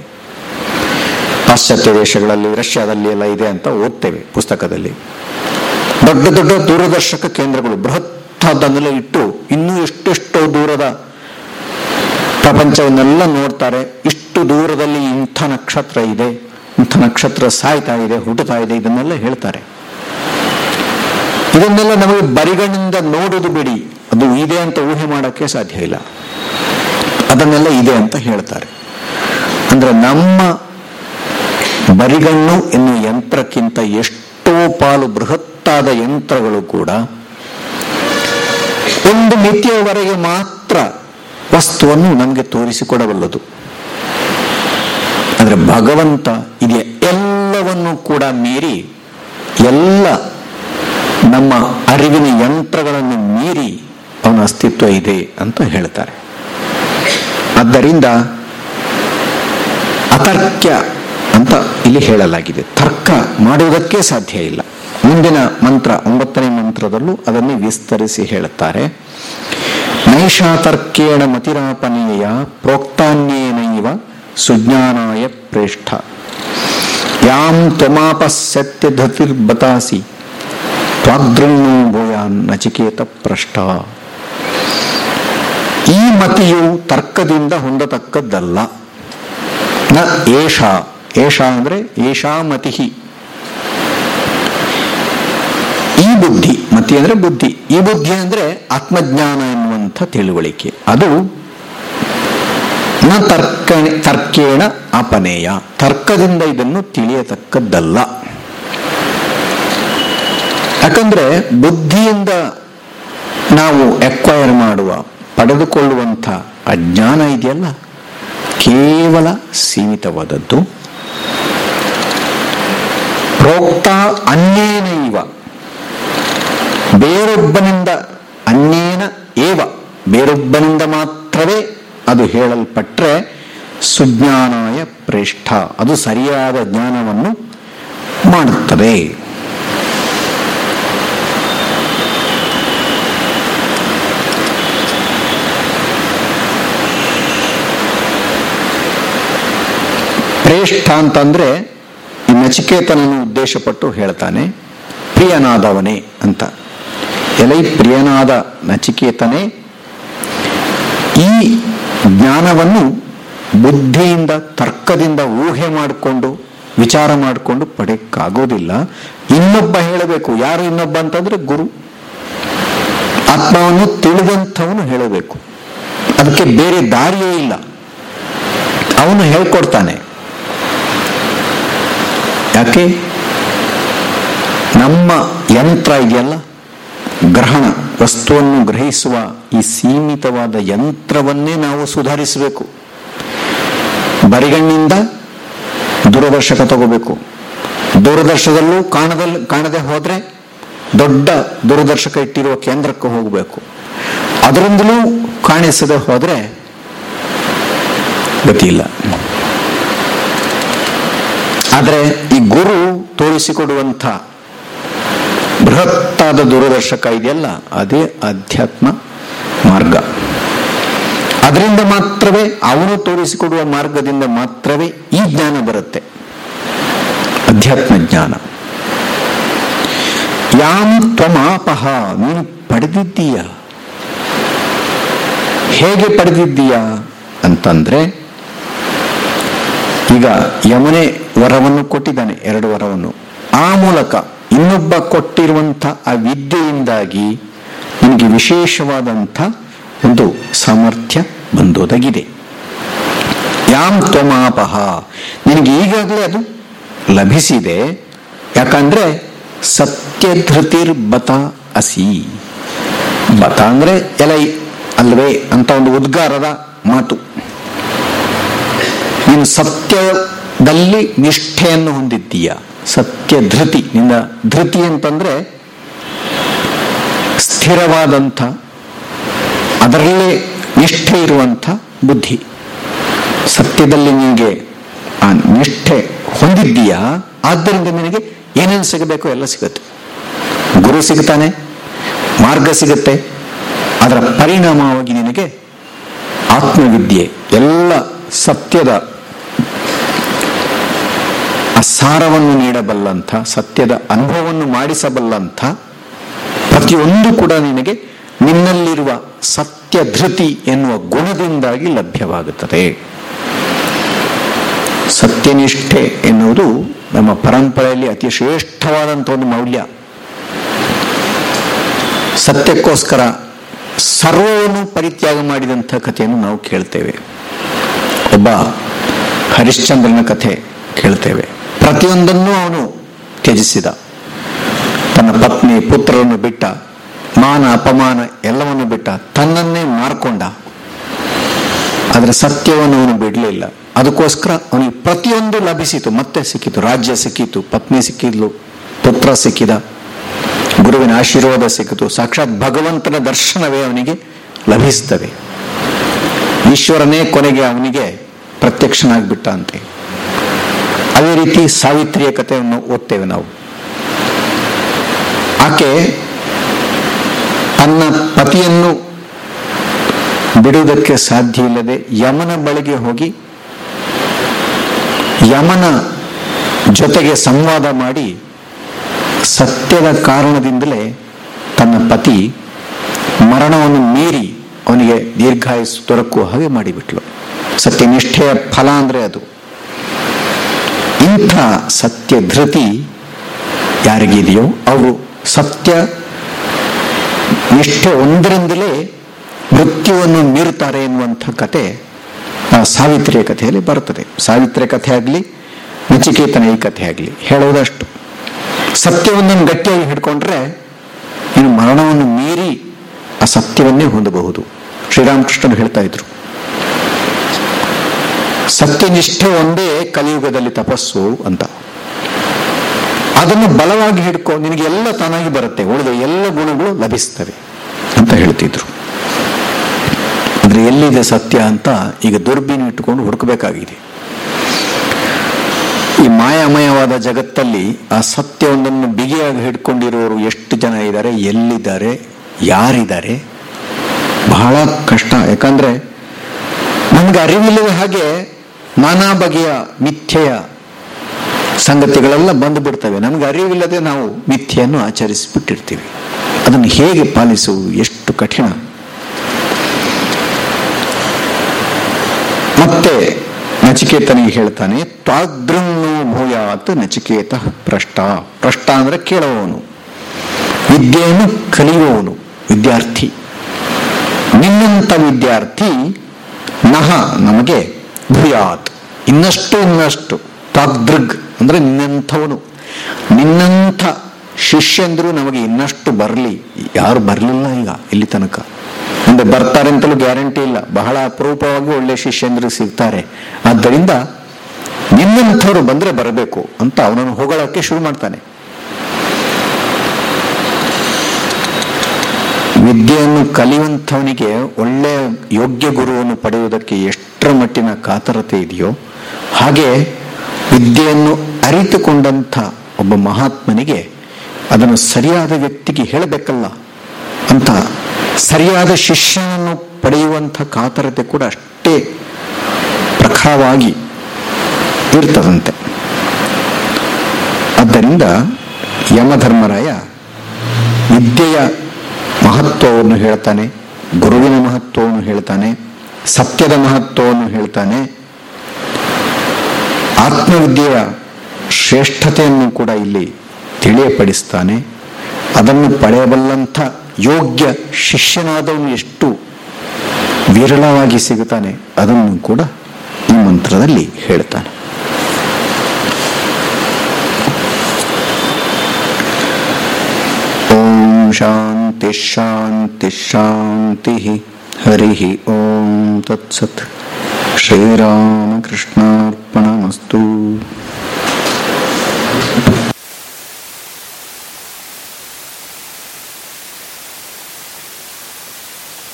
ಪಾಶ್ಚಾತ್ಯ ದೇಶಗಳಲ್ಲಿ, ರಷ್ಯಾದಲ್ಲಿ ಎಲ್ಲ ಇದೆ ಅಂತ ಓದ್ತೇವೆ ಪುಸ್ತಕದಲ್ಲಿ. ದೊಡ್ಡ ದೊಡ್ಡ ದೂರದರ್ಶಕ ಕೇಂದ್ರಗಳು ಬೃಹತ್ತಾದನ್ನೆಲ್ಲ ಇಟ್ಟು ಇನ್ನೂ ಎಷ್ಟೆಷ್ಟೋ ದೂರದ ಪ್ರಪಂಚವನ್ನೆಲ್ಲ ನೋಡ್ತಾರೆ. ಇಷ್ಟು ದೂರದಲ್ಲಿ ಇಂಥ ನಕ್ಷತ್ರ ಇದೆ. ಇಂಥ ನಕ್ಷತ್ರ ಸಾಯ್ತಾ ಇದೆ, ಹುಟ್ಟುತ್ತಾ ಇದೆ, ಇದನ್ನೆಲ್ಲ ಹೇಳ್ತಾರೆ. ಇದನ್ನೆಲ್ಲ ನಮಗೆ ಬರಿಗಣ್ಣಿಂದ ನೋಡೋದು ಬಿಡಿ. ಅದು ಇದೆ ಅಂತ ಊಹೆ ಮಾಡೋಕ್ಕೆ ಸಾಧ್ಯ ಇಲ್ಲ. ಅದನ್ನೆಲ್ಲ ಇದೆ ಅಂತ ಹೇಳ್ತಾರೆ. ಅಂದ್ರೆ ನಮ್ಮ ಬರಿಗಣ್ಣು ಎನ್ನುವ ಯಂತ್ರಕ್ಕಿಂತ ಎಷ್ಟೋ ಪಾಲು ಬೃಹತ್ತಾದ ಯಂತ್ರಗಳು ಕೂಡ ಒಂದು ಮಿತಿಯವರೆಗೆ ಮಾತ್ರ ವಸ್ತುವನ್ನು ನಮಗೆ ತೋರಿಸಿಕೊಡಬಲ್ಲದು. ಅಂದ್ರೆ ಭಗವಂತ ಇದೆ ಎಲ್ಲವನ್ನು ಕೂಡ ಮೀರಿ ಎಲ್ಲ ನಮ್ಮ ಅರಿವಿನ ಯಂತ್ರಗಳನ್ನು ಮೀರಿ ಅವನ ಅಸ್ತಿತ್ವ ಇದೆ ಅಂತ ಹೇಳ್ತಾರೆ. ಆದ್ದರಿಂದ ಅತರ್ಕ್ಯ ಅಂತ ಇಲ್ಲಿ ಹೇಳಲಾಗಿದೆ. ತರ್ಕ ಮಾಡುವುದಕ್ಕೆ ಸಾಧ್ಯ ಇಲ್ಲ. ಮುಂದಿನ ಮಂತ್ರ, ಒಂಬತ್ತನೇ ಮಂತ್ರದಲ್ಲೂ ಅದನ್ನೇ ವಿಸ್ತರಿಸಿ ಹೇಳುತ್ತಾರೆ. ನೈಷಾತರ್ಕೇಣ ಮತಿರಾಪನೀಯ, ಪ್ರೋಕ್ತಾನ್ಯೇನೈವ ಸುಜ್ಞಾನಾಯ ಪ್ರೇಷ್ಠ. ಯಾಂ ತ್ವಮಾಪಸ್ಯತ್ಯಧತಿರ್ಬತಾಸಿ, ತ್ವಾದೃಣ್ಣು ಭೂಯಾನ್ ನಚಿಕೇತ ಪ್ರಷ್ಟ ಈ ಮತಿಯು ತರ್ಕದಿಂದ ಹೊಂದತಕ್ಕದ್ದಲ್ಲ. ನ ಏಷ ಏಷ ಅಂದ್ರೆ ಏಷಾ ಮತಿ ಈ ಬುದ್ಧಿ, ಮತಿ ಅಂದ್ರೆ ಬುದ್ಧಿ, ಈ ಬುದ್ಧಿ ಅಂದ್ರೆ ಆತ್ಮಜ್ಞಾನ ಎನ್ನುವಂಥ ತಿಳುವಳಿಕೆ. ಅದು ನ ತರ್ಕ ತರ್ಕೇಣ ಅಪನೇಯ. ತರ್ಕದಿಂದ ಇದನ್ನು ತಿಳಿಯತಕ್ಕದ್ದಲ್ಲ. ಯಾಕಂದ್ರೆ ಬುದ್ಧಿಯಿಂದ ನಾವು ಎಕ್ವೈರ್ ಮಾಡುವ, ಪಡೆದುಕೊಳ್ಳುವಂಥ ಅಜ್ಞಾನ ಇದೆಯಲ್ಲ? ಕೇವಲ ಸೀಮಿತವಾದದ್ದು. ಪ್ರೋಕ್ತ ಅನ್ಯೇನೈವ ಬೇರೊಬ್ಬನಿಂದ ಅನ್ಯೇನ ಏವ. ಬೇರೊಬ್ಬನಿಂದ ಮಾತ್ರವೇ ಅದು ಹೇಳಲ್ಪಟ್ರೆ ಸುಜ್ಞಾನಾಯ ಪ್ರೇಷ್ಠ ಅದು ಸರಿಯಾದ ಜ್ಞಾನವನ್ನು ಮಾಡುತ್ತದೆ. ಪ್ರೇಷ್ಠ ಅಂತಂದ್ರೆ ಈ ನಚಿಕೇತನನ್ನು ಉದ್ದೇಶಪಟ್ಟು ಹೇಳ್ತಾನೆ, ಪ್ರಿಯನಾದವನೇ ಅಂತ. ಎಲೈ ಪ್ರಿಯನಾದ ನಚಿಕೇತನೇ, ಈ ಜ್ಞಾನವನ್ನು ಬುದ್ಧಿಯಿಂದ, ತರ್ಕದಿಂದ ಊಹೆ ಮಾಡಿಕೊಂಡು, ವಿಚಾರ ಮಾಡಿಕೊಂಡು ಪಡೆಯಕ್ಕಾಗೋದಿಲ್ಲ. ಇನ್ನೊಬ್ಬ ಹೇಳಬೇಕು. ಯಾರು ಇನ್ನೊಬ್ಬ ಅಂತಂದ್ರೆ ಗುರು. ಆತ್ಮವನ್ನು ತಿಳಿದಂಥವನು ಹೇಳಬೇಕು. ಅದಕ್ಕೆ ಬೇರೆ ದಾರಿಯೇ ಇಲ್ಲ. ಅವನು ಹೇಳ್ಕೊಡ್ತಾನೆ. ಯಾಕೆ? ನಮ್ಮ ಯಂತ್ರ ಇದೆಯಲ್ಲ? ಗ್ರಹಣ, ವಸ್ತುವನ್ನು ಗ್ರಹಿಸುವ ಈ ಸೀಮಿತವಾದ ಯಂತ್ರವನ್ನೇ ನಾವು ಸುಧಾರಿಸಬೇಕು. ಬರಿಗಣ್ಣಿಂದ ದೂರದರ್ಶಕ ತಗೋಬೇಕು. ದೂರದರ್ಶಕದಲ್ಲೂ ಕಾಣದಲ್ಲಿ ಕಾಣದೆ ಹೋದ್ರೆ ದೊಡ್ಡ ದೂರದರ್ಶಕ ಇಟ್ಟಿರುವ ಕೇಂದ್ರಕ್ಕೆ ಹೋಗಬೇಕು. ಅದರಿಂದಲೂ ಕಾಣಿಸದೆ ಹೋದ್ರೆ ಗತಿ ಇಲ್ಲ ಆದರೆ ಈ ಗುರು ತೋರಿಸಿಕೊಡುವಂಥ ಬೃಹತ್ತಾದ ದೂರದರ್ಶಕ ಇದೆಯಲ್ಲ, ಅದೇ ಅಧ್ಯಾತ್ಮ ಮಾರ್ಗ. ಅದರಿಂದ ಮಾತ್ರವೇ ಅವನು ತೋರಿಸಿಕೊಡುವ ಮಾರ್ಗದಿಂದ ಮಾತ್ರವೇ ಈ ಜ್ಞಾನ ಬರುತ್ತೆ. ಅಧ್ಯಾತ್ಮ ಜ್ಞಾನ. ಯಾಂ ತ್ವಮಾಪಹ, ನೀನು ಪಡೆದಿದ್ದೀಯ? ಹೇಗೆ ಪಡೆದಿದ್ದೀಯ? ಅಂತಂದ್ರೆ, ಈಗ ಯಮುನೆ ವರವನ್ನು ಕೊಟ್ಟಿದ್ದಾನೆ, ಎರಡು ವರವನ್ನು. ಆ ಮೂಲಕ ಇನ್ನೊಬ್ಬ ಕೊಟ್ಟಿರುವಂಥ ಆ ವಿದ್ಯೆಯಿಂದಾಗಿ ನಿಮಗೆ ವಿಶೇಷವಾದಂಥ ಒಂದು ಸಾಮರ್ಥ್ಯ ಬಂದೋದಾಗಿದೆ. ಯಾಮ್ ತ್ವಮಾಪಹ. ನಿನಗೆ ಈಗಾಗಲೇ ಅದು ಲಭಿಸಿದೆ. ಯಾಕಂದ್ರೆ ಸತ್ಯಧೃತಿರ್ ಬತ ಅಸಿ. ಬತ ಅಂದ್ರೆ ಎಲೈ ಅಲ್ವೇ ಅಂತ ಒಂದು ಉದ್ಗಾರದ ಮಾತು. ನೀನು ಸತ್ಯದಲ್ಲಿ ನಿಷ್ಠೆಯನ್ನು ಹೊಂದಿದ್ದೀಯ? ಸತ್ಯ ಧೃತಿ ನಿನ್ನ ಧೃತಿ ಅಂತಂದ್ರೆ ಸ್ಥಿರವಾದಂಥ, ಅದರಲ್ಲೇ ನಿಷ್ಠೆ ಇರುವಂಥ ಬುದ್ಧಿ. ಸತ್ಯದಲ್ಲಿ ನಿಮಗೆ ಆ ನಿಷ್ಠೆ ಹೊಂದಿದ್ದೀಯಾ? ಆದ್ದರಿಂದ ನಿನಗೆ ಏನೇನು ಸಿಗಬೇಕೋ ಎಲ್ಲ ಸಿಗುತ್ತೆ. ಗುರು ಸಿಗ್ತಾನೆ, ಮಾರ್ಗ ಸಿಗುತ್ತೆ. ಅದರ ಪರಿಣಾಮವಾಗಿ ನಿನಗೆ ಆತ್ಮವಿದ್ಯೆ, ಎಲ್ಲ ಸತ್ಯದ ಅಸಾರವನ್ನು ನೀಡಬಲ್ಲಂಥ, ಸತ್ಯದ ಅನುಭವವನ್ನು ಮಾಡಿಸಬಲ್ಲಂಥ ಪ್ರತಿಯೊಂದು ಕೂಡ ನಿನಗೆ ನಿನ್ನಲ್ಲಿರುವ ಸತ್ಯ ಧೃತಿ ಎನ್ನುವ ಗುಣದಿಂದಾಗಿ ಲಭ್ಯವಾಗುತ್ತದೆ. ಸತ್ಯನಿಷ್ಠೆ ಎನ್ನುವುದು ನಮ್ಮ ಪರಂಪರೆಯಲ್ಲಿ ಅತಿ ಶ್ರೇಷ್ಠವಾದಂಥ ಒಂದು ಮೌಲ್ಯ. ಸತ್ಯಕ್ಕೋಸ್ಕರ ಸರ್ವವನ್ನು ಪರಿತ್ಯಾಗ ಮಾಡಿದಂಥ ಕಥೆಯನ್ನು ನಾವು ಕೇಳ್ತೇವೆ. ಒಬ್ಬ ಹರಿಶ್ಚಂದ್ರನ ಕಥೆ ಕೇಳ್ತೇವೆ. ಪ್ರತಿಯೊಂದನ್ನು ಅವನು ತ್ಯಜಿಸಿದ. ತನ್ನ ಪತ್ನಿ, ಪುತ್ರರನ್ನು ಬಿಟ್ಟ, ಮಾನ, ಅಪಮಾನ ಎಲ್ಲವನ್ನು ಬಿಟ್ಟ, ತನ್ನನ್ನೇ ಮಾರ್ಕೊಂಡ. ಆದರೆ ಸತ್ಯವನ್ನು ಅವನು ಬಿಡಲಿಲ್ಲ. ಅದಕ್ಕೋಸ್ಕರ ಅವನಿಗೆ ಪ್ರತಿಯೊಂದು ಲಭಿಸಿತು. ಮತ್ತೆ ಸಿಕ್ಕಿತು. ರಾಜ್ಯ ಸಿಕ್ಕಿತು, ಪತ್ನಿ ಸಿಕ್ಕಿದ್ಲು, ಪುತ್ರ ಸಿಕ್ಕಿದ, ಗುರುವಿನ ಆಶೀರ್ವಾದ ಸಿಕ್ಕಿತು. ಸಾಕ್ಷಾತ್ ಭಗವಂತನ ದರ್ಶನವೇ ಅವನಿಗೆ ಲಭಿಸ್ತವೆ ಈಶ್ವರನೇ ಕೊನೆಗೆ ಅವನಿಗೆ ಪ್ರತ್ಯಕ್ಷನಾಗ್ಬಿಟ್ಟ ಅಂತೆ. ಅದೇ ರೀತಿ ಸಾವಿತ್ರಿಯ ಕಥೆಯನ್ನು ಓದ್ತೇವೆ ನಾವು. ಆಕೆ ತನ್ನ ಪತಿಯನ್ನು ಬಿಡುವುದಕ್ಕೆ ಸಾಧ್ಯ ಇಲ್ಲದೆ ಯಮನ ಬಳಿಗೆ ಹೋಗಿ ಯಮನ ಜೊತೆಗೆ ಸಂವಾದ ಮಾಡಿ ಸತ್ಯದ ಕಾರಣದಿಂದಲೇ ತನ್ನ ಪತಿ ಮರಣವನ್ನು ಮೀರಿ ಅವನಿಗೆ ದೀರ್ಘಾಯಸ್ಸು ದೊರಕುವ ಹಾಗೆ ಮಾಡಿಬಿಟ್ಲು. ಸತ್ಯನಿಷ್ಠೆಯ ಫಲ ಅಂದರೆ ಅದು. ಇಂಥ ಸತ್ಯ ಧೃತಿ ಯಾರಿಗಿದೆಯೋ ಅವರು ಸತ್ಯ ನಿಷ್ಠೆ ಒಂದರಿಂದಲೇ ಮೃತ್ಯುವನ್ನು ಮೀರುತ್ತಾರೆ ಎನ್ನುವಂಥ ಕತೆ ಸಾವಿತ್ರಿಯ ಕಥೆಯಲ್ಲಿ ಬರುತ್ತದೆ. ಸಾವಿತ್ರಿಯ ಕಥೆ ಆಗಲಿ ನಚಿಕೇತನ ಈ ಕಥೆ ಆಗಲಿ, ಹೇಳೋದಷ್ಟು. ಸತ್ಯವನ್ನು ಗಟ್ಟಿಯಾಗಿ ಹಿಡ್ಕೊಂಡ್ರೆ ಇನ್ನು ಮರಣವನ್ನು ಮೀರಿ ಆ ಸತ್ಯವನ್ನೇ ಹೊಂದಬಹುದು. ಶ್ರೀರಾಮಕೃಷ್ಣರು ಹೇಳ್ತಾ ಇದ್ರು ಸತ್ಯನಿಷ್ಠೆ ಒಂದೇ ಕಲಿಯುಗದಲ್ಲಿ ತಪಸ್ಸು ಅಂತ. ಅದನ್ನು ಬಲವಾಗಿ ಹಿಡ್ಕೊ, ನಿನಗೆ ಎಲ್ಲ ತಾನಾಗಿ ಬರುತ್ತೆ, ಉಳಿದ ಎಲ್ಲ ಗುಣಗಳು ಲಭಿಸ್ತವೆ ಅಂತ ಹೇಳ್ತಿದ್ರು. ಅಂದ್ರೆ ಎಲ್ಲಿದೆ ಸತ್ಯ ಅಂತ ಈಗ ದುರ್ಬೀನು ಇಟ್ಟುಕೊಂಡು ಹುಡುಕಬೇಕಾಗಿದೆ. ಈ ಮಾಯಾಮಯವಾದ ಜಗತ್ತಲ್ಲಿ ಆ ಸತ್ಯವೊಂದನ್ನು ಬಿಗಿಯಾಗಿ ಹಿಡ್ಕೊಂಡಿರುವವರು ಎಷ್ಟು ಜನ ಇದ್ದಾರೆ, ಎಲ್ಲಿದ್ದಾರೆ, ಯಾರಿದ್ದಾರೆ? ಬಹಳ ಕಷ್ಟ. ಯಾಕಂದ್ರೆ ನಮ್ಗೆ ಅರಿವಿಲ್ಲದ ಹಾಗೆ ನಾನಾ ಬಗೆಯ ಮಿಥ್ಯೆಯ ಸಂಗತಿಗಳೆಲ್ಲ ಬಂದು ಬಿಡ್ತವೆ. ನಮ್ಗೆ ಅರಿವಿಲ್ಲದೆ ನಾವು ಮಿಥ್ಯೆಯನ್ನು ಆಚರಿಸಿಬಿಟ್ಟಿರ್ತೀವಿ. ಅದನ್ನು ಹೇಗೆ ಪಾಲಿಸುವುದು ಎಷ್ಟು ಕಠಿಣ? ಮತ್ತೆ ನಚಿಕೇತನಿಗೆ ಹೇಳ್ತಾನೆ ತ್ವಾದೃಂನು ಭೂಯಾತ್ ನಚಿಕೇತ ಪ್ರಷ್ಟ. ಪ್ರಷ್ಟ ಅಂದ್ರೆ ಕೇಳುವವನು ವಿದ್ಯೆಯನ್ನು ಕಲಿಯುವವನು, ವಿದ್ಯಾರ್ಥಿ. ನಿನ್ನಂತ ವಿದ್ಯಾರ್ಥಿ ನಹ ನಮಗೆ ಭೂಯಾತ್ ಇನ್ನಷ್ಟು ಇನ್ನಷ್ಟು. ತಾದೃಗ್ ಅಂದ್ರೆ ನಿನ್ನಂಥವನು. ನಿನ್ನಂಥ ಶಿಷ್ಯಂದ್ರು ನಮಗೆ ಇನ್ನಷ್ಟು ಬರಲಿ. ಯಾರು ಬರಲಿಲ್ಲ ಈಗ ಇಲ್ಲಿ ತನಕ. ಮುಂದೆ ಬರ್ತಾರೆ ಅಂತಲೂ ಗ್ಯಾರಂಟಿ ಇಲ್ಲ. ಬಹಳ ಅಪರೂಪವಾಗಿ ಒಳ್ಳೆ ಶಿಷ್ಯಂದ್ರು ಸಿಗ್ತಾರೆ. ಆದ್ದರಿಂದ ನಿನ್ನಂಥವ್ರು ಬಂದ್ರೆ ಬರಬೇಕು ಅಂತ ಅವನನ್ನು ಹೊಗಳಕ್ಕೆ ಶುರು ಮಾಡ್ತಾನೆ. ವಿದ್ಯೆಯನ್ನು ಕಲಿಯುವಂಥವನಿಗೆ ಒಳ್ಳೆಯ ಯೋಗ್ಯ ಗುರುವನ್ನು ಪಡೆಯುವುದಕ್ಕೆ ಎಷ್ಟರ ಮಟ್ಟಿನ ಕಾತರತೆ ಇದೆಯೋ ಹಾಗೆ ವಿದ್ಯೆಯನ್ನು ಅರಿತುಕೊಂಡಂಥ ಒಬ್ಬ ಮಹಾತ್ಮನಿಗೆ ಅದನ್ನು ಸರಿಯಾದ ವ್ಯಕ್ತಿಗೆ ಹೇಳಬೇಕಲ್ಲ ಅಂತ ಸರಿಯಾದ ಶಿಷ್ಯನನ್ನು ಪಡೆಯುವಂಥ ಕಾತರತೆ ಕೂಡ ಅಷ್ಟೇ ಪ್ರಖರವಾಗಿ ಇರ್ತದಂತೆ. ಆದ್ದರಿಂದ ಯಮಧರ್ಮರಾಯ ವಿದ್ಯೆಯ ಮಹತ್ವವನ್ನು ಹೇಳ್ತಾನೆ, ಗುರುವಿನ ಮಹತ್ವವನ್ನು ಹೇಳ್ತಾನೆ, ಸತ್ಯದ ಮಹತ್ವವನ್ನು ಹೇಳ್ತಾನೆ. ಆತ್ಮವಿದ್ಯೆಯ ಶ್ರೇಷ್ಠತೆಯನ್ನು ಕೂಡ ಇಲ್ಲಿ ತಿಳಿಯಪಡಿಸ್ತಾನೆ. ಅದನ್ನು ಪಡೆಯಬಲ್ಲಂಥ ಯೋಗ್ಯ ಶಿಷ್ಯನಾದವನು ಎಷ್ಟು ವಿರಳವಾಗಿ ಸಿಗುತ್ತಾನೆ, ಅದನ್ನು ಕೂಡ ಈ ಮಂತ್ರದಲ್ಲಿ ಹೇಳ್ತಾನೆ. शांति शांति। शांति हरि ओम तत्सत। श्रीरामकृष्णार्पणमस्तु।